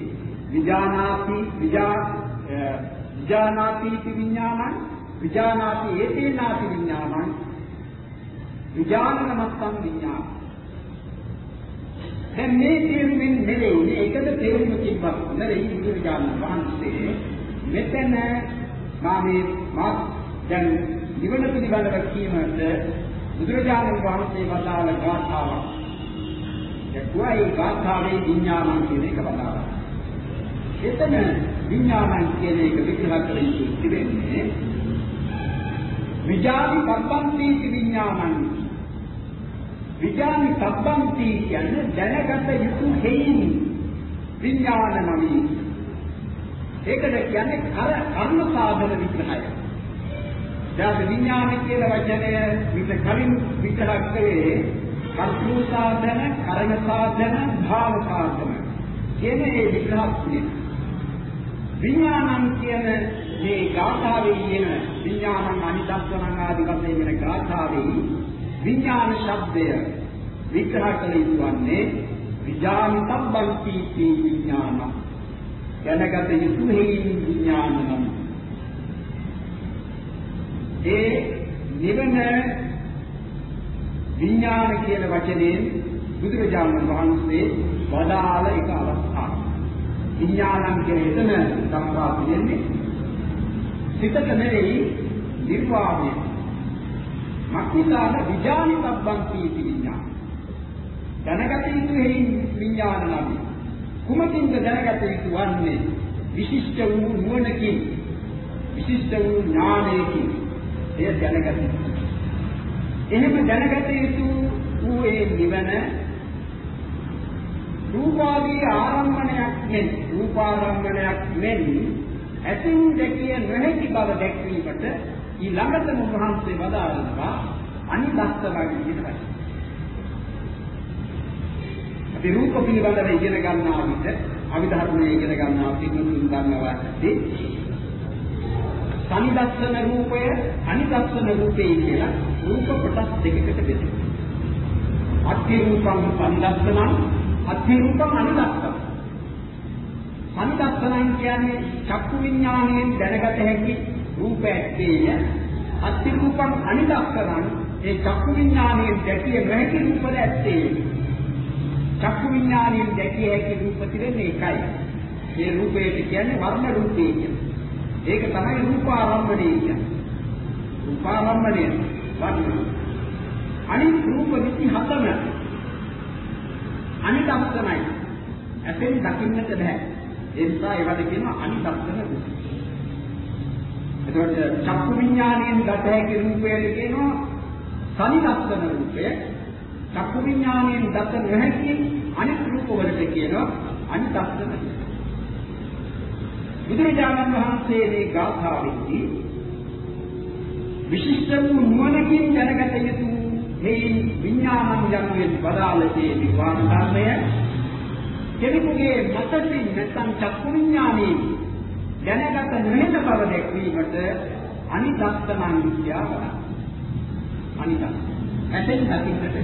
විඥානාති විජා විඥානාති විඥානං විඥානාති ඒතේනාති විඥානං විඥානනමත්තං විඥාන. දැන් මේ තේරුමින් නෙවෙයි මේකද තේරුම කිව්වත් නෙවෙයි බුදුරජාණන් වහන්සේ මෙතන මාමේ මා දැන් නිවන පිළිබඳව කීමට බුදුරජාණන් වහන්සේ වදාළ ගාථාවක්. එක්වයි ගාථාවේ විඥානං කියන එක වදාළා. එතන විඥානං කියන එක විග්‍රහ කරන්නේ තිබෙන්නේ විජාති සම්බන්ති විඥානං. විඥානි සම්බන්ති කියන්නේ දැනගත යුතු හේයින් විඥාන නමි. ඒකද කියන්නේ කර කර්ම සාධන විග්‍රහය. දැන් විඥාන කියන වචනය විතර කලින් විග්‍රහ කළේ කර්ම සාධන කර්ම සාධන භාව සාධන කියන මේ විග්‍රහය විඥානං කියන මේ ගාථාවේ කියන විඥානං අනිදස්සනං ආදී වශයෙන් වෙන ගාථාවේ විඥාන શબ્දය විග්‍රහ කළ යුතුන්නේ විඥානි සම්බන්ති විඥාන. දැනගත යුතු හේයි විඥානනම් ඒ නිවන විඥාන කියන වචනයෙන් බුදුරජාණන් වහන්සේ වදාළ එක අවස්ථාවක්. විඥානං කියන එතන දක්වා තියෙන්නේ සිතට නෙවෙයි නිර්වාණය. මක්නිසාද විඥානි සම්බන්ති විඥාන. දැනගත යුතු හේයි විඥාන නම්. කුමකින්ද දැනගත යුතු වන්නේ? විශිෂ්ට වූ නුවණකින් විශිෂ්ට වූ ඥානයකින් එය දැනගත යුතුයි. එහෙම දැනගත යුතු වූ ඒ නිවන රූපාදී ආරම්මණයක් මෙන් රූපාරම්මණයක් මෙන් ඇතින් දැකිය නොහැකි බව දැක්වීමට ඊළඟටම උන්වහන්සේ වදාළනවා අනිදස්ස වගේ විදිහට. අපි රූප පිළිබඳව ඉගෙන ගන්නා විට අවිධර්මයේ ඉගෙන ගන්නා පිටුතුන් ගන්නවා ඇති. සනිදස්සන රූපය අනිදස්සන රූපේ කියලා රූප කොටස් දෙකකට බෙදෙනවා. අත්ති රූපං සනිදස්සනං අත්ති රූපං අනිදස්සනං. සනිදස්සනං කියන්නේ චක්කු විඥාණයෙන් දැනගත හැකි රූප ඇත්තේය. අත්ති රූපං අනිදස්සනං ඒ චක්කු විඥාණයෙන් දැකිය නොහැකි රූපද ඇත්තේය. චක්කු විඥාණයෙන් දැකිය හැකි රූප තිරෙන්නේ එකයි. ඒ රූපයට කියන්නේ වර්ණ රූපේ කියන්නේ. ඒක තමයි රූපාරම්මණය කියන්නේ. රූපාරම්මණය වර්ණ. අනිත් රූප 27ම අනිදස්සනයි. ඇතෙන් දකින්නට බෑ. ඒ නිසා ඒවට කියනවා අනිදස්සන රූප. එතකොට චක්කු විඥාණයෙන් ගත හැකි රූපයට කියනවා සනිදස්සන රූපය. චක්කු විඥාණයෙන් දත නොහැකි අනිත් රූප වලට කියනවා අනිදස්සන රූප. බුදුරජාණන් වහන්සේ මේ ගාථාවෙදී විශිෂ්ට වූ නුවණකින් දැනගත යුතු මේ විඥානං යනුවෙන් වදාළේ නිවාන ධර්මය කෙනෙකුගේ මතකින් නැත්නම් චක්කු විඥානයේ දැනගත නොවන බව දැක්වීමට අනිදස්සනං කියනවා. අනිදස්සන. ඇතෙන් දකින්නට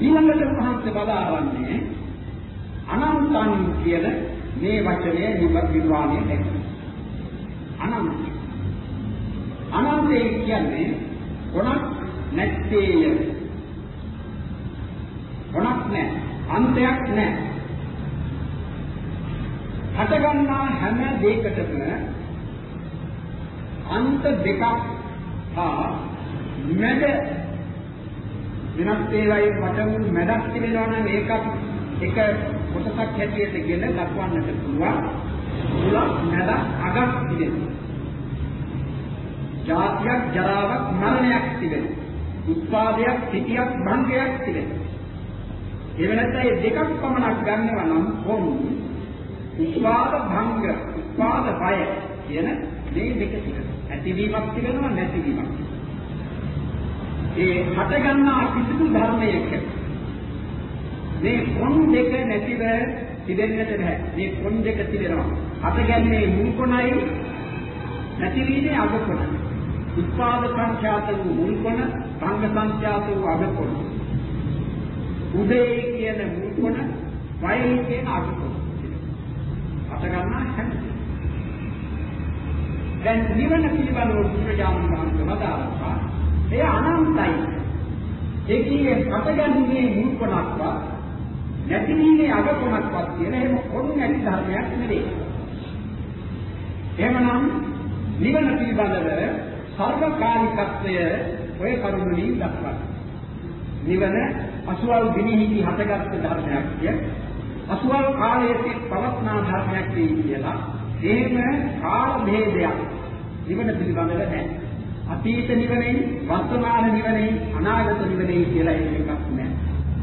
ඊළඟට උන්වහන්සේ බලාවන්නේ අනන්තං කියන මේ වචනය නිර්වාණය දැක්වෙනවා. අනන්ත. අනන්තය කියන්නේ ගොනක් නැත්තේය. ගොනක් නැහැ. අන්තයක් නැහැ. හටගන්නා හැම දෙයකටම අන්ත දෙකක් හා මැද වෙනස් ඒවායේ වටමුළු මැදක් තිබෙනවා නම් ඒකත් එක කොටසක් හැටියට ගෙන දක්වන්නට පුළුවන්. මුලක් මැදක් අගක් තිබෙනවා. ජාතියක් ජරාවක් මරණයක් තිබෙනවා. උත්පාදයක් සිටියක් භංගයක් තිබෙනවා. ඒ වෙනත්නම් මේ දෙකක් පමණක් ගන්නවා නම් කොම් උත්පාද භංග උත්පාද බය කියන මේ දෙක තිබෙනවා. ඇතිවීමක් තිබෙනවා නැතිවීමක්. ඒ හට ගන්නා කිසිදු ධර්මයක මේ කොන් දෙක නැතිව තිබෙන්නට බෑ. මේ කොන් දෙක තිබෙනවා. හටගන්නේ මුල් කොනයි නැතිවීමේ අග කොනයි. උත්පාද සංඛ්‍යාත වූ මුල් කොන, භංග සංඛ්‍යාත වූ අග කොන. උදේ කියන මුල් කොන, වයයි කියන අග කොන. හට ගන්නා හැම දැන් නිවන පිළිබඳව බුදුරජාණන් වහන්සේ වදාළා. එය අනන්තයි. ඒකේ හටගන්නේ මුල් කොනක්වත් නැතිවීමේ අග කොනක්වත් කියන එහෙම කොන් නැති ධර්මයක් නෙවෙයි. එහෙමනම් නිවන පිළිබඳව සර්වකාලිකත්වය ඔය කරුණුලින් දක්වනවා. නිවන අසුවල් දිනෙහිදී හටගත් ධර්මයක් කිය. අසුවල් කාලයේ පවත්නා ධර්මයක් කියලා එහෙම කාල භේදයක් නිවන පිළිබඳව නැහැ. අතීත නිවනේ, වර්තමාන නිවනේ, අනාගත නිවනේ කියලා එකක් නැහැ.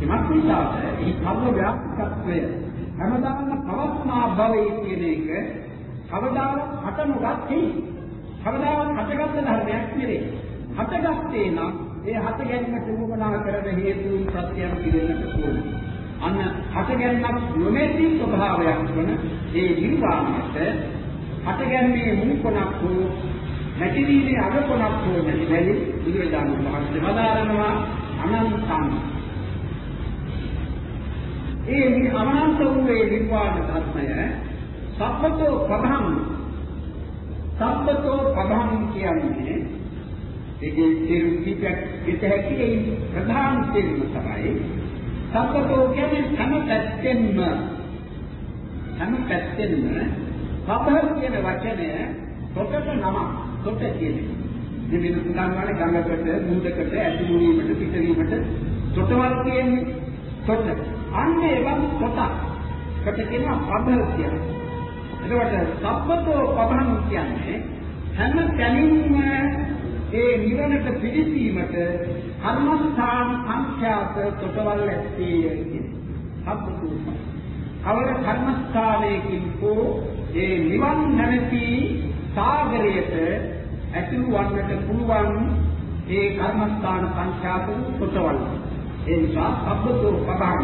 එමත් නිසාද මේ කර්ම ව්‍යාපකත්වය හැමදාම පවත්නා භවයේ කියන එක කවදාවත් හට නොගත්තේ කවදාවත් හටගත්ත ධර්මයක් නෙවෙයි. හටගත්තේ නම් ඒ හට ගැනීමට උවමනා කරන හේතුන් ප්‍රත්‍යයන් පිළිවෙලට ඕන. අන්න හට ගැනීමක් නොමැති ස්වභාවයක් වන ඒ නිර්වාණයට හට ගැනීමේ මුල්කොණක් වූ නැතිවීමේ අගකොණක් වූ නැති බැරි බුදුරජාණන් වහන්සේ වදාරනවා අනන්තං ඒ අනන්ත වූ ඒ නිර්වාණ ධර්මය සබ්බතෝ පබහං සබ්බතෝ පබහං කියන්නේ ඒකේ තේරුම් කීපයක් විත හැකි ඒ ප්‍රධාන තේරුම තමයි සබ්බතෝ කියන්නේ හැම පැත්තෙන්ම හැම පැත්තෙන්ම පබහ කියන වචනය තොටට නම තොට කියන්නේ මේ වෙන උදාහරණ ගඟකට මුහුදකට ඇතුළු වීමට පිටවීමට තොටවල් කියන්නේ තොට අන්න ඒවා කොටක්. කොට කියනවා පබල කියලා. එතකොට සබ්බතෝ පබහන් කියන්නේ හැම තැනින්ම ඒ නිවනට පිළිසීමට කර්මස්ථාන සංඛ්‍යාත තොටවල් ඇත්තේ කියන සබ්බතුප. කවර කර්මස්ථානයකින් හෝ ඒ නිවන් නැති සාගරයට ඇතුළු වන්නට පුළුවන් ඒ කර්මස්ථාන සංඛ්‍යාත තොටවල්. ඒ නිසා සබ්බතෝ පබං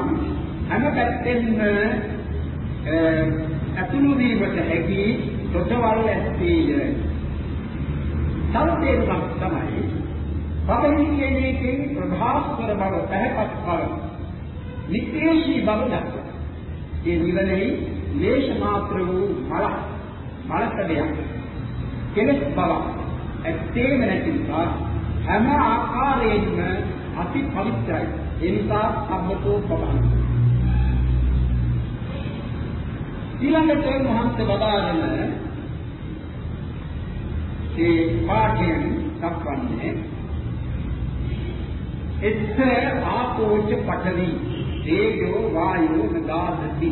හැම පැත්තෙන්ම ඇතුළු වීමට හැකි තොටවල් ඇත්තේය. සම්පේරණක් තමයි පබහින් කියන එකේ ප්‍රභාස්වර බව පැහැපත් බව නිත්‍යේශී බව දක්වනවා. ඒ නිවනේ ලේෂ මාත්‍ර වූ මල මලකඩයක් කෙලස් බව ඇත්තේම නැති නිසා හැම ආකාරයෙන්ම අති පවිත්‍රයි. ඒ නිසා අබ්බතෝ පබං. ඊළඟට මහන්ත වදාරන ඒ පාඨයෙන් දක්වන්නේ එත්ත ආපෝච පඨවි තේජෝ වායෝ නදාදති.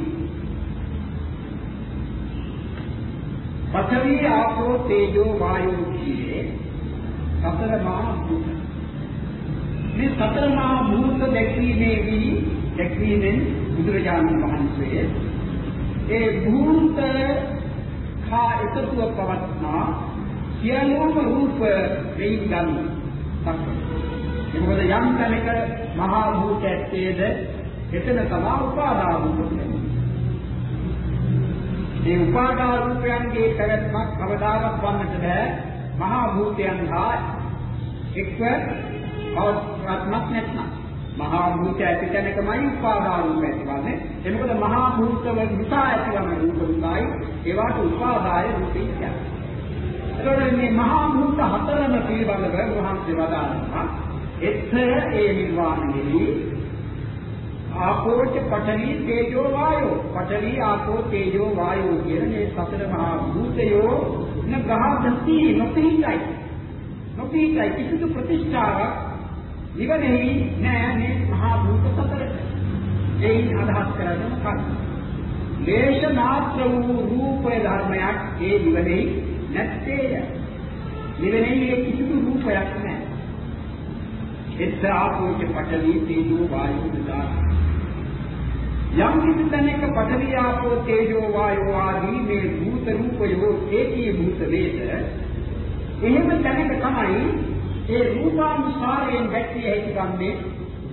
පඨවි ආපෝ තේජෝ වායෝ කියේ සතර මහා භූත. මේ සතර මහා භූත දැක්වීමේදී දැක්වීමෙන් බුදුරජාණන් වහන්සේ ඒ භූත කා එකතුව පවත්නා සියලුම රූප වෙයින් ගන්න. තක්කන මොකද යම් තැනක මහා භූත ඇත්තේද? එතන තමයි උපාදා භූත මේ උපාදා රූපයන්ගේ පැවැත්මක් කවදාවත් වන්නට බෑ. මහා භූතයන් හා එක්ව පවත්මක් නැත්නම්. මහා භූත ඇති තැනකමයි උපාදා රූප ඇතිවන්නේ ඒ මොකද මහා භූතවල නිසා ඇතිවන රූප නිසායි ඒවට උපාදාය රූපේ කියන්නේ. එතකොට මේ මහා භූත හතරම පිළිබඳව වහන්සේ වදාළා. එත්ත ඒ නිර්වාණයෙහි ආපෝච පඨවි තේජෝ වායෝ. පඨවි ආපෝ තේජෝ වායෝ කියන මේ සතර මහා භූතයෝ නගහදති නොපිහිටයි. නොපිහිටයි. කිසිදු ප්‍රතිෂ්ඨාවක් නිවනෙහි නෑ මේ මහා භූත සතරට. එයින් අදහස් කරන්නේ මොකක්ද? ලේෂ මාත්‍ර වූ රූපය ධර්මයක් ඒ නිවනෙහි නැත්තේය. නිවනෙහි කිසිදු රූපයක් නෑ. එත් ආපෝච පඨවි තේජෝ වායෝ දදා යම් කිසි තැනක පඨවි ආපෝ තේජෝ වායෝ ආදී මේ භූත රූපයෝ ඒකී භූත වේද? එහෙම තැනක තමයි ඒ රූපානුසාරයෙන් දැක්විය හැකි ගන්නේ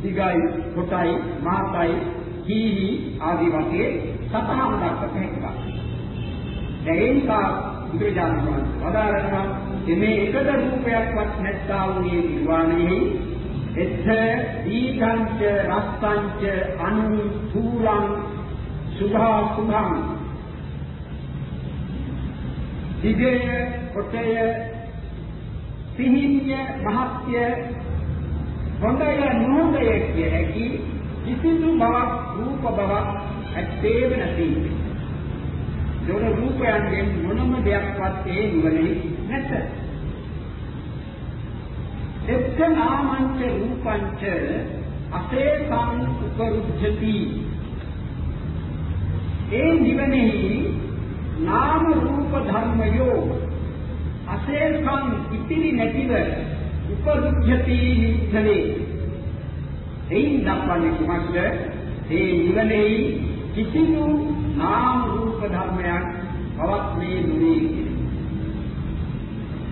දිගයි කොටයි මාතයි කීහි ආදී වශයෙන් සතහන දක්වත හැකියි. දැන් බුදුරජාණන් වහන්සේ වදාරනවා මේ එකද රූපයක්වත් නැත්තා වූ නිර්වාණයෙහි එත්ථ දීඝංච රස්සංච අනු සූලං සුභා සුභං දිගය කොටය සිහින්ය මහත්ය හොඳය නොහොඳය කිය හැකි කිසිදු බවක් රූප බවක් ඇත්තේම නැති. ඒවල රූපයන්ගෙන් මොනම දෙයක්වත් ඒ නිවනේ නැත. එක්ක නාමංච රූපංච අසේසං උපරුද්ධති ඒ නිවනේහි නාම රූප ධර්මයෝ අසේසං ඉතිරි නැතිව උපරුද්ධති නිස්සලේ එයින් දක්වන්නේ කුමක්ද? ඒ නිවනේහි කිසිදු නාම රූප ධර්මයක් පවත්නේ නුනේ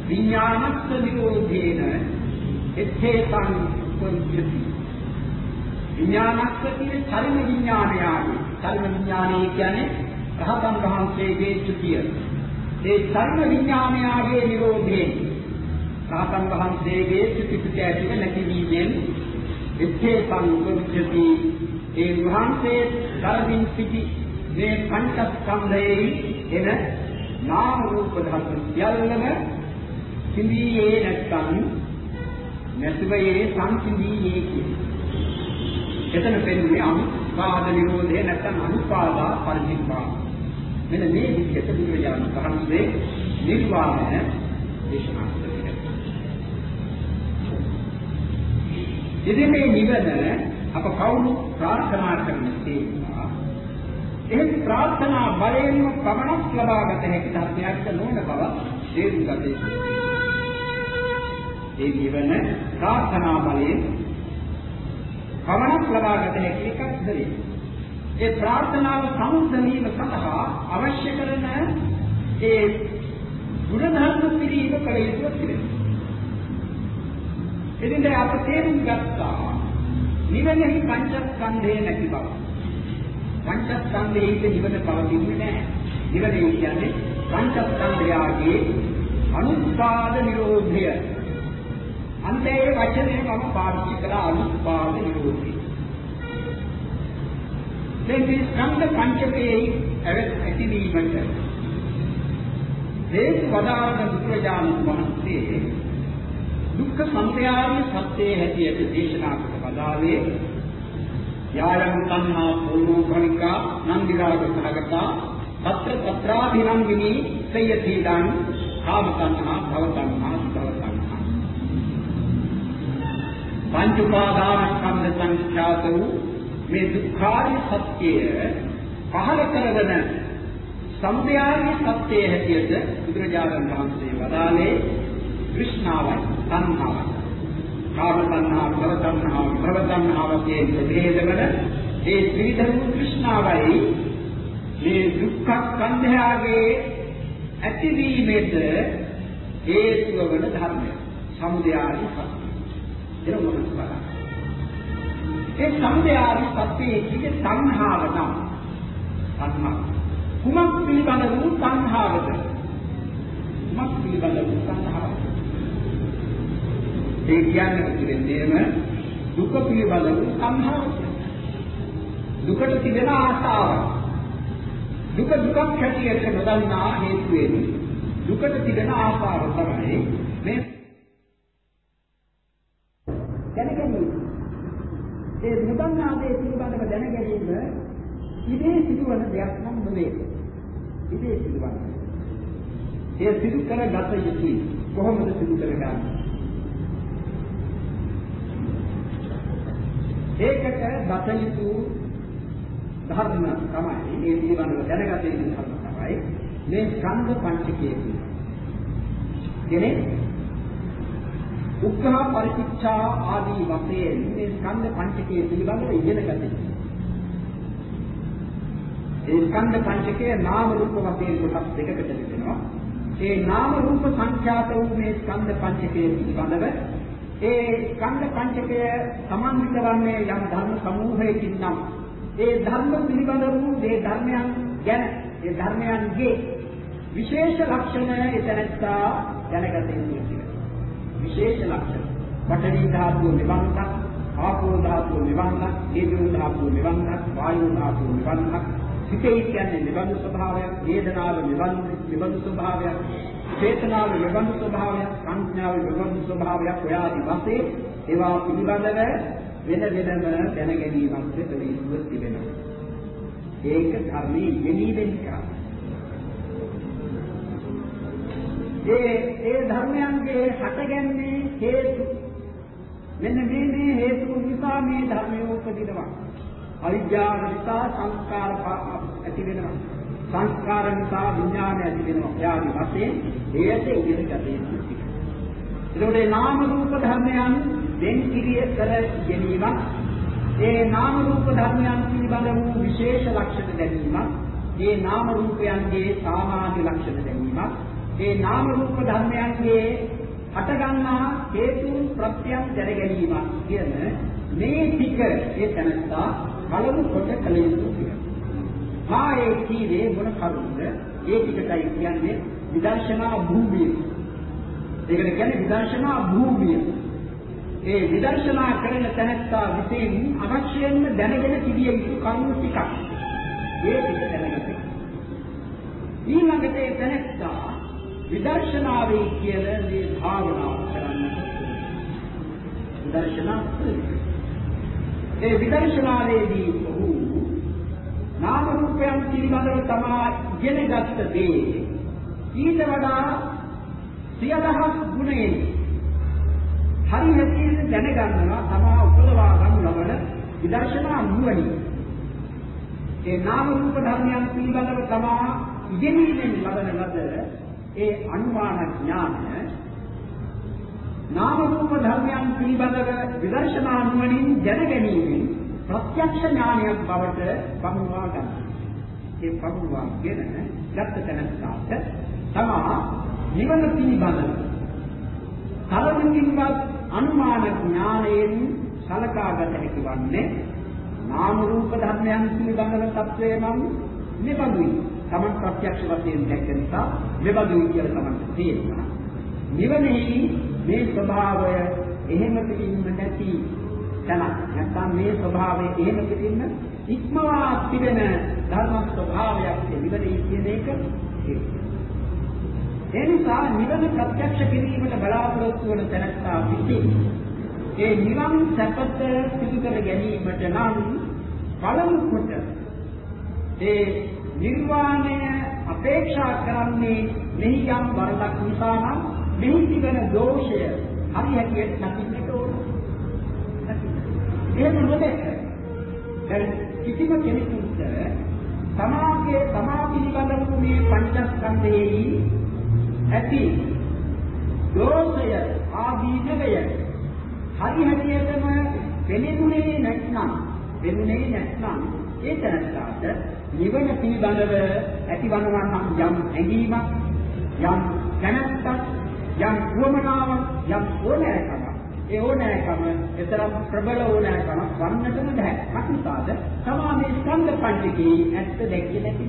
විඥානස්ස නිරෝධේන එත්තේතං උපරිජ්ජති විඥානස්ස කියන්නේ චර්ම විඥානයයි. චර්ම විඥානය කියන්නේ රහතන් වහන්සේගේ චුතිය ඒ චර්ම විඥානයගේ නිරෝධයෙන් රහතන් වහන්සේගේ චුතිපිට ඇතිව නැතිවීමෙන් එත්තේතං උපරිජ්ජති ඒ වහන්සේ ධර්මින් සිටි මේ පංචස්කන්ධයේ එන නාම රූප ධර්ම සියල්ලම සිඳියේ නැත්නම් නැතිවයේ සංසිඳියේ කියන්නේ. එතන පෙන්වන්නේ අනුපාද නිරෝධය නැත්නම් අනුපාදා පරිනිබ්බාන. මෙන්න මේ විදිහට බුදුරජාණන් වහන්සේ නිර්වාණය දේශනා කළේ. ඉතින් මේ නිවන අප කවුරු ප්‍රාර්ථනා කරන තේරුවා එහෙත් ප්‍රාර්ථනා බලයෙන්ම පමණක් ලබාගත හැකි ධර්මයක් නොවන බව තේරුම් ගත යුතුයි. ඒ නිවන ප්‍රාර්ථනා බලයෙන් පමණක් ලබා ගත හැකි එකක් නෙවේ. ඒ ප්‍රාර්ථනාව සමුදනීම සඳහා අවශ්‍ය කරන ඒ ගුණධර්ම පිළිබඳ කළ යුතු තිබෙනවා. එදින්ද අප තේරුම් ගත්තා නිවනෙහි පංචස්කන්ධය නැති බව. පංචස්කන්ධයේ නිවන පවතින්නේ නැහැ. නිවන කියන්නේ පංචස්කන්ධයගේ අනුත්පාද නිරෝධය. අන්තයේ වචනේ මම පාවිච්චි කළ අනුත්පාද නිරෝධය. දැන් මේ ස්කන්ධ පංචකයේ ඇතිවීමට හේතු වදාරන බුදුරජාණන් වහන්සේ දුක්ඛ සමුදයාරි සත්‍යයේ හැටියට දේශනා කොට වදාළේ යායම් තණ්හා පූර්ණෝ භවිකා නන්දිරාග සහගතා తත්‍ර తත්‍රාභිනන්දිනි සයතිදාන් කාම තණ්හා භව තණ්හා භව තණ්හා. පංච උපාදානස්කන්ධ සංඛ්‍යාත වූ මේ දුක්ඛාරි සත්‍යය පහල කරවන සම්ප්‍රයාය සත්‍යයේ හැටියට බුදුරජාණන් වහන්සේ වදාළේ কৃষ্ণාවයි තණ්හාවයි. කාම තණ්හා, භව තණ්හා, භව තණ්හාව කියන ප්‍රභේදවල ඒ ත්‍රිවිධ কৃষ্ণාවයි මේ දුක්ඛ සංධයාගේ ඇතිවීමෙත හේතුව වන ධර්මය. සමුදයාරි සත්‍යය. එන මොනවාද? බලන්න ඒ සමුදයාරි සත්‍යයේ කියේ තණ්හාව නම් තණ්හා. කුමක් පිළිබඳ වූ තණ්හාවද? කුමක් පිළිබඳ වූ තණ්හාවද? ඒ කියන්නේ පිළිදෙන්නේම දුක පිළිබඳ වූ තණ්හාව දුකට තිබෙන ආශාව දුක දුකක් හැටියට නොදන්නා හේතුවෙන් දුකට තිබෙන ආශාව තමයි මේ දැනගැනීම. ඒ නොදන්නා දේ පිළිබඳව දැනගැනීම ඉදී සිදුවන දෙයක් නම් නෙවේ. ඉදී සිදුවන. ඒ සිදු කරගත යුතුයි. කොහොමද සිදු කරගන්නේ? ඒකට දත යුතු ධර්ම තමයි මේ පිළිබඳව දැනගත යුතු ධර්ම තමයි මේ ස්කන්ධ පංචකයේ කියන්නේ. උක්ඛා පරිචිච්ඡා ආදී වශයෙන් මේ ස්කන්ධ පංචකයේ පිළිබඳව ඉගෙන ගත යුතුයි. ඒ ස්කන්ධ පංචකයේ නාම රූප වශයෙන් කොටස් දෙකකට බෙදෙනවා. ඒ නාම රූප සංඛ්‍යාත වූ මේ ස්කන්ධ පංචකයේ පිළිබඳව ඒ ස්කන්ධ පංචකය සමන්විත වන්නේ යම් ධර්ම සමූහයකින් නම් ඒ ධර්ම පිළිබඳ වූ ඒ ධර්මයන් ගැන ඒ ධර්මයන්ගේ විශේෂ ලක්ෂණ එතනත්තා දැනගත යුතුයි විශේෂ ලක්ෂණ. පඨවි ධාතුව නිබන්ධක් ආපෝ ධාතුව නිබන්ධක් තේජෝ ධාතුව නිබන්ධක් වායෝ ධාතුව නිබන්ධක් සිතේ කියන්නේ නිබන්ධ ස්වභාවයක් වේදනාව නිබන්ධ නිබන්ධ ස්වභාවයක් චේතනාව නිබන්ධ ස්වභාවයක් සංඥාව නිබන්ධ ස්වභාවයක් ඔයාදි වශයෙන් ඒවා පිළිබඳව වෙන වෙනම දැන ගැනීමක් දෙපරිසුව තිබෙනවා. ඒක ධර්මයේ යෙනීමෙන් කරන්නේ ඒ ඒ ධර්මයන්ගේ හටගන්නේ හේතු. මෙන්න මේ මේ හේතු නිසා මේ ධර්මය උපදිනවා. අවිද්‍යාව නිසා සංස්කාර ඇති වෙනවා. සංස්කාර නිසා විඥානය ඇති වෙනවා. යාදි වශයෙන් එයට ඉගෙන ගත යුතුයි එතකොට නාම රූප ධර්මයන් දෙන් කිරිය කර ගැනීමක් ඒ නාම රූප ධර්මයන් පිළිබඳ වූ විශේෂ ලක්ෂණ දැනීමක් ඒ නාම රූපයන්ගේ සාමාන්‍ය ලක්ෂණ දැනීමක් ඒ නාම රූප ධර්මයන්ගේ හටගන්නා හේතුන් ප්‍රත්‍යයන් දැන ගැනීමක් කියන මේ ටික ඒ තනත්තා කලමු කොට කළ යුතුයි. මා ඒ කීවේ මොන කරුණද? ඒ ටිකටයි කියන්නේ විදර්ශනා භූමිය. ඒකට කියන්නේ විදර්ශනා භූමිය. ඒ විදර්ශනා කරන තැනත්තා විසින් අවශ්‍යයෙන්ම දැනගෙන තිබිය යුතු කරුණු ටිකක්. ඒ ටික දැනගන්න. ඊළඟට ඒ තැනත්තා විදර්ශනාවේ කියන මේ භාවනාව කරන්නට විදර්ශනා ඒ විදර්ශනාවේදී ඔහු නාම රූපයන් පිළිබඳව තමා ඉගෙනගත්ත දේ ඊට වඩා සියදහස් ගුණයෙන් හරි හැටියට දැනගන්නවා තමා උපදවා ගන්න ලබන විදර්ශනා නුවණින්. ඒ නාම රූප ධර්මයන් පිළිබඳව තමා ඉගෙනීමෙන් ලබන ලද ඒ අනුමාන ඥාන නාම රූප ධර්මයන් පිළිබඳව විදර්ශනා නුවණින් දැනගැනීමෙන් ප්‍රත්‍යක්ෂ ඥානයක් බවට පමුණවා ගන්නවා. ඒ පමුණවාගෙන ගත්ත තැනට තමා නිවන පිළිබඳව කලකින්වත් අනුමාන ඥානයෙන් සලකාගත හැකි වන්නේ නාම රූප ධර්මයන් පිළිබඳව තත්වය නම් මෙබඳුයි. Taman ප්‍රත්‍යක්ෂ වශයෙන් දැක්ක නිසා මෙබඳුයි කියලා Taman තේරෙනවා. නිවනෙහි මේ ස්වභාවය එහෙම පිටින්ම නැති තැනක්. නැත්නම් මේ ස්වභාවය එහෙම පිටින්ම ඉක්මවා තිබෙන ධර්ම ස්වභාවයක් නිවනේ කියන එක ඒ නිසා නිවන ප්‍රත්‍යක්ෂ කිරීමට බලාපොරොත්තු වන තැනත්තා පිටින් ඒ නිවන් සැපත සිදු කර ගැනීමට නම් පළමු කොට ඒ නිර්වාණය අපේක්ෂා කරන්නේ මෙහි යම් වරදක් නිසා නම් මෙහි තිබෙන දෝෂය හරි හැටියට නැතිවෙන්න ඕන. එහෙම නොදැක දැන් කිසිම කෙනෙකුට තමාගේ තමා පිළිබඳව මේ පංචස්කන්ධයේ ඇති දෝෂය ආදීනවය හරි හැටියටම වෙනෙන්නේ නැත්නම් වෙන්නේ නැත්නම් ඒ තැනට නිවන පිළිබඳව ඇතිවනවා නම් යම් ඇඟීමක් යම් කැමැත්තක් යම් වමනාවක් යම් ඕනෑකමක් ඒ ඕනෑකම එතරම් ප්‍රබල ඕනෑකමක් වන්නටම බෑ. මක්නිසාද? සමාමේ ස්කන්ධ පංචකේ ඇත්ත දැක්කේ නැති.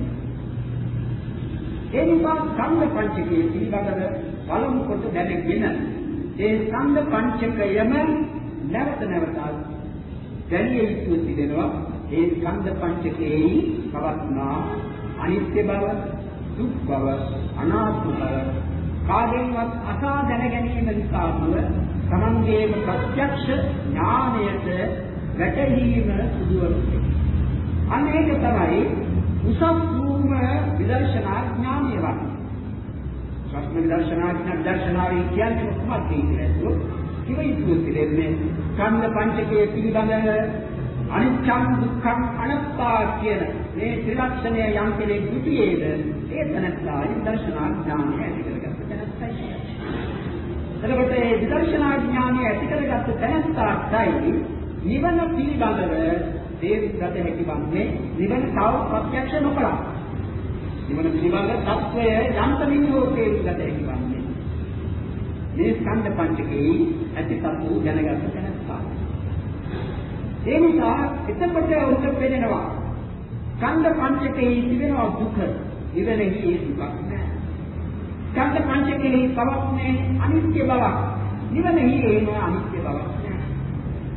ඒ නිසා ස්කන්ධ පංචකේ පිළිබඳව බලමු කොට දැනගෙන ඒ ස්කන්ධ පංචකයම නැවත නැවතත් දැනිය යුතු තිබෙනවා ඒ ස්කන්ධ පංචකයේ පවත්නා අනිත්‍ය බව දුක් බව අනාත්ම බව කාගෙන්වත් අසා දැන ගැනීම නිසාම තමන්ගේම ප්‍රත්‍යක්ෂ ඥානයට වැටහීම සිදුවන්නේ අනේක තමයි උසස් වූම විදර්ශනා ඥානය වන්නේ ප්‍රශ්න විදර්ශනාඥ දර්ශනාවේ කියන්නේ කොහොමද කියන්නේ? කිව යුතු දෙන්නේ ඡන්ද පංචකයේ පිළිබඳව අනිච්චං දුක්ඛං අනාත්තා කියන මේ ත්‍රිලක්ෂණය යම් කෙනෙක් දුතියේද ඒ තනත්තායි දර්ශනාඥානය ඇති කරගත්ත තැනත්තයි. එතකොට මේ විදර්ශනා ඥානය ඇති කරගත්ත තැනත්තායි නිවන පිළිබඳව තේරුම් ගත හැකි වන්නේ නිවන තව ප්‍රත්‍යක්ෂ නොකළා. නිවන පිළිබඳ తත්වය යන්තමින් හෝ තේරුම් ගත හැකි වන්නේ. මේ ස්කන්ධ පංචකේ ඇති තත්ත්ව දැනගත තැනස්සා. ඒ නිසා එතකොට උන්ට පෙනෙනවා ස්කන්ධ පංචකේ තිබෙනවා දුක. නිවනෙහි ඒ දුකක් නැහැ. ස්කන්ධ පංචකේ පවත්නේ අනිත්‍ය බවක්. නිවනෙහි ඒම අනිත්‍ය බවක් නැහැ.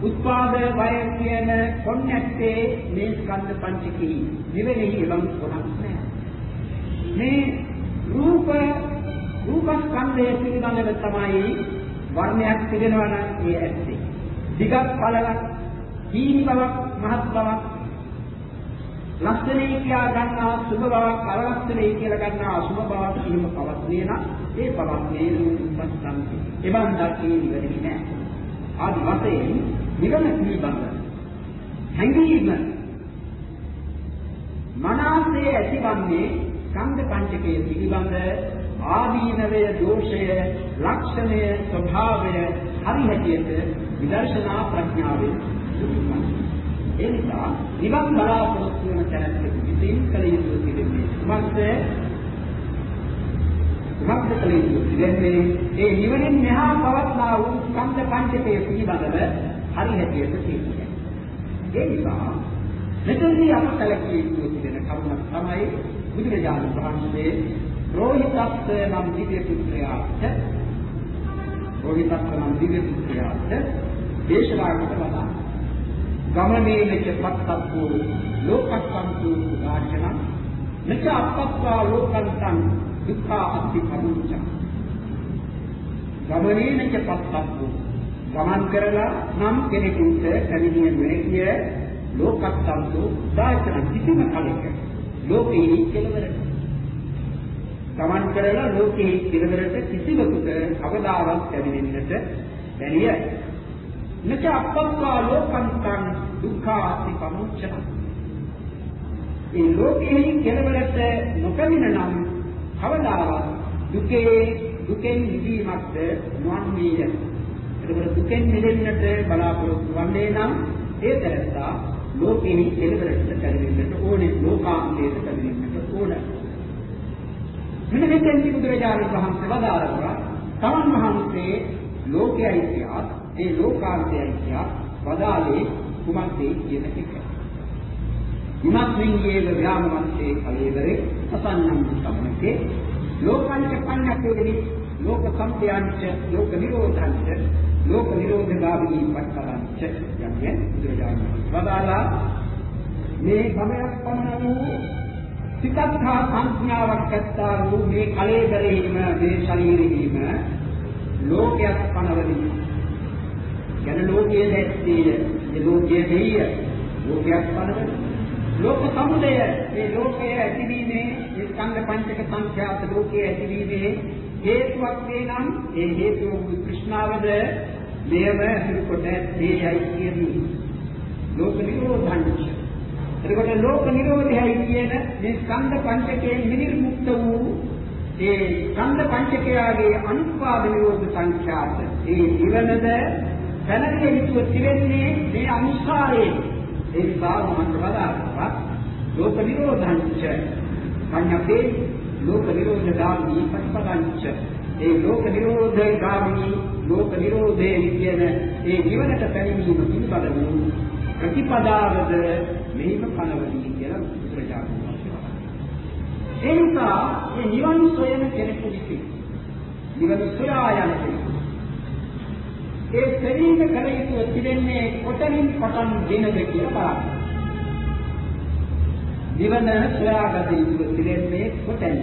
උත්පාද වය කියන කොන්නැත්තේ මේ ස්කන්ධ පංචකේ නිවනෙහි එවන් කොනක් නැහැ. මේ රූප රූපස්කන්ධය පිළිබඳව තමයි වර්ණයක් තිබෙනවා නම් ඒ ඇත්තේ. දිගත් පළලක්, හීනි බවක්, මහත් බවක්, ලක්ෂණේ කියා ගන්නා සුභ බවක්, අලක්ෂණේ කියලා ගන්නා අසුභ බවක් එහෙම පවත්නේ නම් ඒ පවත්නේ රූපස්කන්ධය. එවන් දැකේ ඉවරෙන්නේ නැහැ. ආදි වශයෙන් නිවන පිළිබඳ හැඟීම මනසේ ඇතිවන්නේ ස්කන්ධ පංචකයේ පිළිබඳ ආදීනවය දෝෂය ලක්ෂණය ස්වභාවය හරි හැටියට විදර්ශනා ප්‍රඥාවෙන් ඒ නිසා නිවන් බලාපොරොත්තු වන තැනට විසින් කළ යුතු තිබෙන්නේ කුමක්ද කුමක්ද කළ යුතු තිබෙන්නේ ඒ නිවනින් මෙහා පවත්නා වූ ස්කන්ධ පංචකයේ පිළිබඳව හරි හැටියට තේරුම් ඒ නිසා මෙතනදී අප සැලකිය යුතු තිබෙන කරුණක් තමයි බුදුරජාණන් වහන්සේ රෝහිතස්ස නම් දිව්‍ය පුත්‍රයාට රෝහිතස්ස නම් දිව්‍ය පුත්‍රයාට දේශනාකට වදා ගමනේනච පත්තප්පෝ ලෝකස්සන්තු උදාචන නච අපත්වා ලෝකන්තං දුක්ඛ අත්ති පමුච්ච ගමනේනච පත්තප්පෝ ගමන් කරලා නම් කෙනෙකුට කැමිනිය නොහැකිය ලෝකස්සන්තු උදාචන කිසිම කලක. ලෝකේ කෙලවරට ගමන් කරලා ලෝකේ කෙලවරට කිසිවෙකුට අවදාවක් ලැබෙන්නට බැරිය. නච අපත්වා ලෝකන්තං දුක්ඛාති පමුච්චන. ඒ ලෝකේ කෙලවරට නොකමින නම් කවදාවත් දුකේ දුකෙන් නිදීමක්ද නොවන්නේය. ඒකට දුකෙන් මිදෙන්නට බලාපොරොත්තු වන්නේ නම් ඒ තරත්තා ලෝකෙහි කෙලවරට පැමිණෙන්නට ඕනේ ලෝකාන්තයට පැමිණෙන්නට ඕනේ. මෙන්න මෙතෙන්දි බුදුරජාණන් වහන්සේ වදාරනවා තමන් වහන්සේ ලෝකයයි කියා ඒ ලෝකාන්තයයි කියා වදාලේ කුමක්ද කියන එක. ඉමත්මින්ගේව ව්‍යාමවන්තේ කලේවරේ අසන්නං සම්මතේ ලෝකංච පඤ්ඤකේවි ලෝක සම්පයංච ලෝක නිරෝධංච ලෝක නිරෝධගාමී පට්ඨලංච යන්නේ බුදුරජාණන් වදාලා මේ ගමයක් පමණ වූ සිතත්හා සංඥාවක් ඇත්තා වූ මේ කලේබරෙහිම මේ ශරීරෙහිම ලෝකයක් පනවදී යන ලෝකයේ දැක්තිය ඒ ලෝකයේ දෙය ලෝකයක් පනවදී ලෝක සමුදය. මේ ලෝකයේ ඇතිවීමේ මේ ස්කන්ධ පංචක සංඛ්‍යාත ලෝකයේ ඇතිවීමේ හේතුවක් වේ නම් ඒ හේතුව කෘෂ්ණාවද මෙයම අසුරු කොට දෙයයි කියන්නේ. ලෝක නිරෝධංච එතකොට ලෝක නිරෝධයයි කියන මේ ස්කන්ධ පංචකයෙන් විනිර්මුක්ත වූ ඒ ස්කන්ධ පංචකයාගේ අනුපාද නිරෝධ සංඛ්‍යාත. ඒ නිවනද දැනගෙන යුතුව තිරෙන්නේ මේ අනුසාරයෙන් ඒ නිසා මම වදාළා ලෝක නිරෝධංච පඤ්ඤපේ ලෝක නිරෝධ ගාමී පටිපදංච ඒ ලෝක නිරෝධ ගාමී ලෝක නිරෝධයේ කියන ඒ නිවනට පැමිණීම පිළිබඳ වූ ප්‍රතිපදාවද මෙහිම පනවදී කියලා බුදුරජාණන් වහන්සේ වදාළා. ඒ නිසා මේ නිවන් සොයන කෙනෙකු විසින් නිවන සොයා යන කෙනෙකු ඒ සෙවීම කල යුතු තිබෙන්නේ කොතනින් පටන් දෙනද කියලා බලන්න. නිවන සොයාගත යුතු තිබෙන්නේ කොතනින්?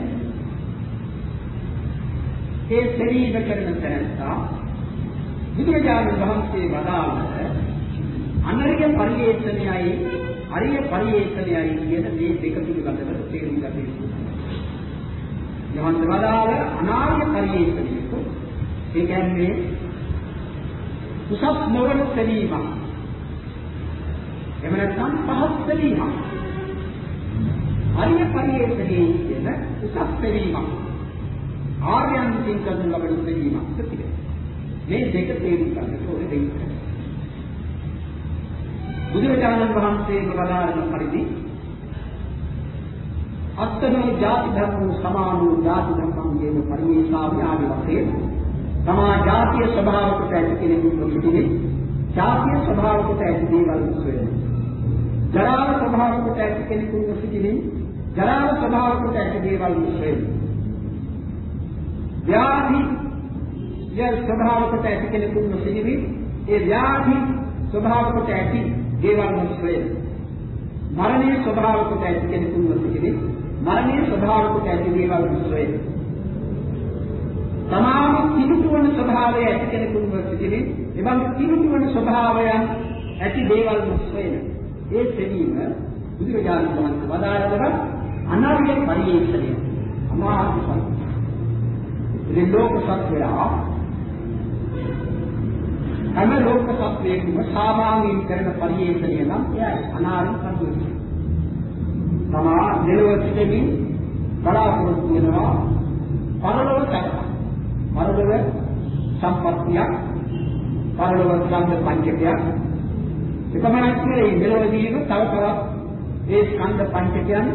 ඒ සෙවීම කරන තැනත්තා බුදුරජාණන් වහන්සේ වදාළ අනරිය පරිේෂණයයි අරිය පරිේෂණයයි කියන මේ දෙක පිළිබඳව තේරුම් ගත යුතුයි. යමන් වදාළ අනාර්ය පරිේෂණයක ඒ කියන්නේ උසස් නොවන සැලීමක්. එහෙම නැත්නම් පහත් සැලීමක්. අරිය පරිේෂණයේ කියන උසස් සැලීමක්. ආර්යයන් විසින් කරන ලබන සැලීමක් තිබෙනවා. මේ දෙක තේරුම් ගන්නට ඕනේ දෙයක්. බුදුරජාණන් වහන්සේ වදාළන පරිදි අත්තනෝ ජාති ධර්ම සමානෝ ජාති ධර්මං කියන පරිමේශා ව්‍යාධි වශයෙන් තමා ජාතිය ස්වභාව කොට ඇති කෙනෙකුට පිටිනේ ජාතිය ස්වභාව කොට ඇති දේවල් සොයන ජරාව ස්වභාව කොට ඇති කෙනෙකුට පිටිනේ ජරාව ස්වභාව කොට ඇති දේවල් සොයන ව්‍යාධි ය ස්වභාව කොට ඇති කෙනෙකුට පිටිනේ ඒ ව්‍යාධි ස්වභාව කොට ඇති දේවල් සොයන මරණයේ ස්වභාව කොට ඇති කෙනෙකුට පිටිනේ මරණයේ ස්වභාව කොට ඇති දේවල් සොයන තමාම කිලුටුවන ස්වභාවය ඇති කෙනෙකුට සිටිනේ එවන් කිලුටුවන ස්වභාවයන් ඇති දේවල් මුස්වෙන ඒ සෙවීම බුදුරජාණන් වහන්සේ වදාළවර අනාර්ය පරිේශණය අමාරු සත්‍ය ඉතින් ලෝක සත්‍යය හැම ලෝක සත්‍යයකම සාමාන්‍යයෙන් කරන පරිේශණය නම් එයයි. අනාර්ය පරිේශණය තමා දෙලොව සිටමින් බලාපොරොත්තු වෙනවා පරලොව සැකසක් පරලොව සම්පත්තියක් පරලොව ස්කන්ධ පංචකයක්. එපමණක් නෙවෙයි මෙලොවදීම තව තවත් ඒ ස්කන්ධ පංචකයන්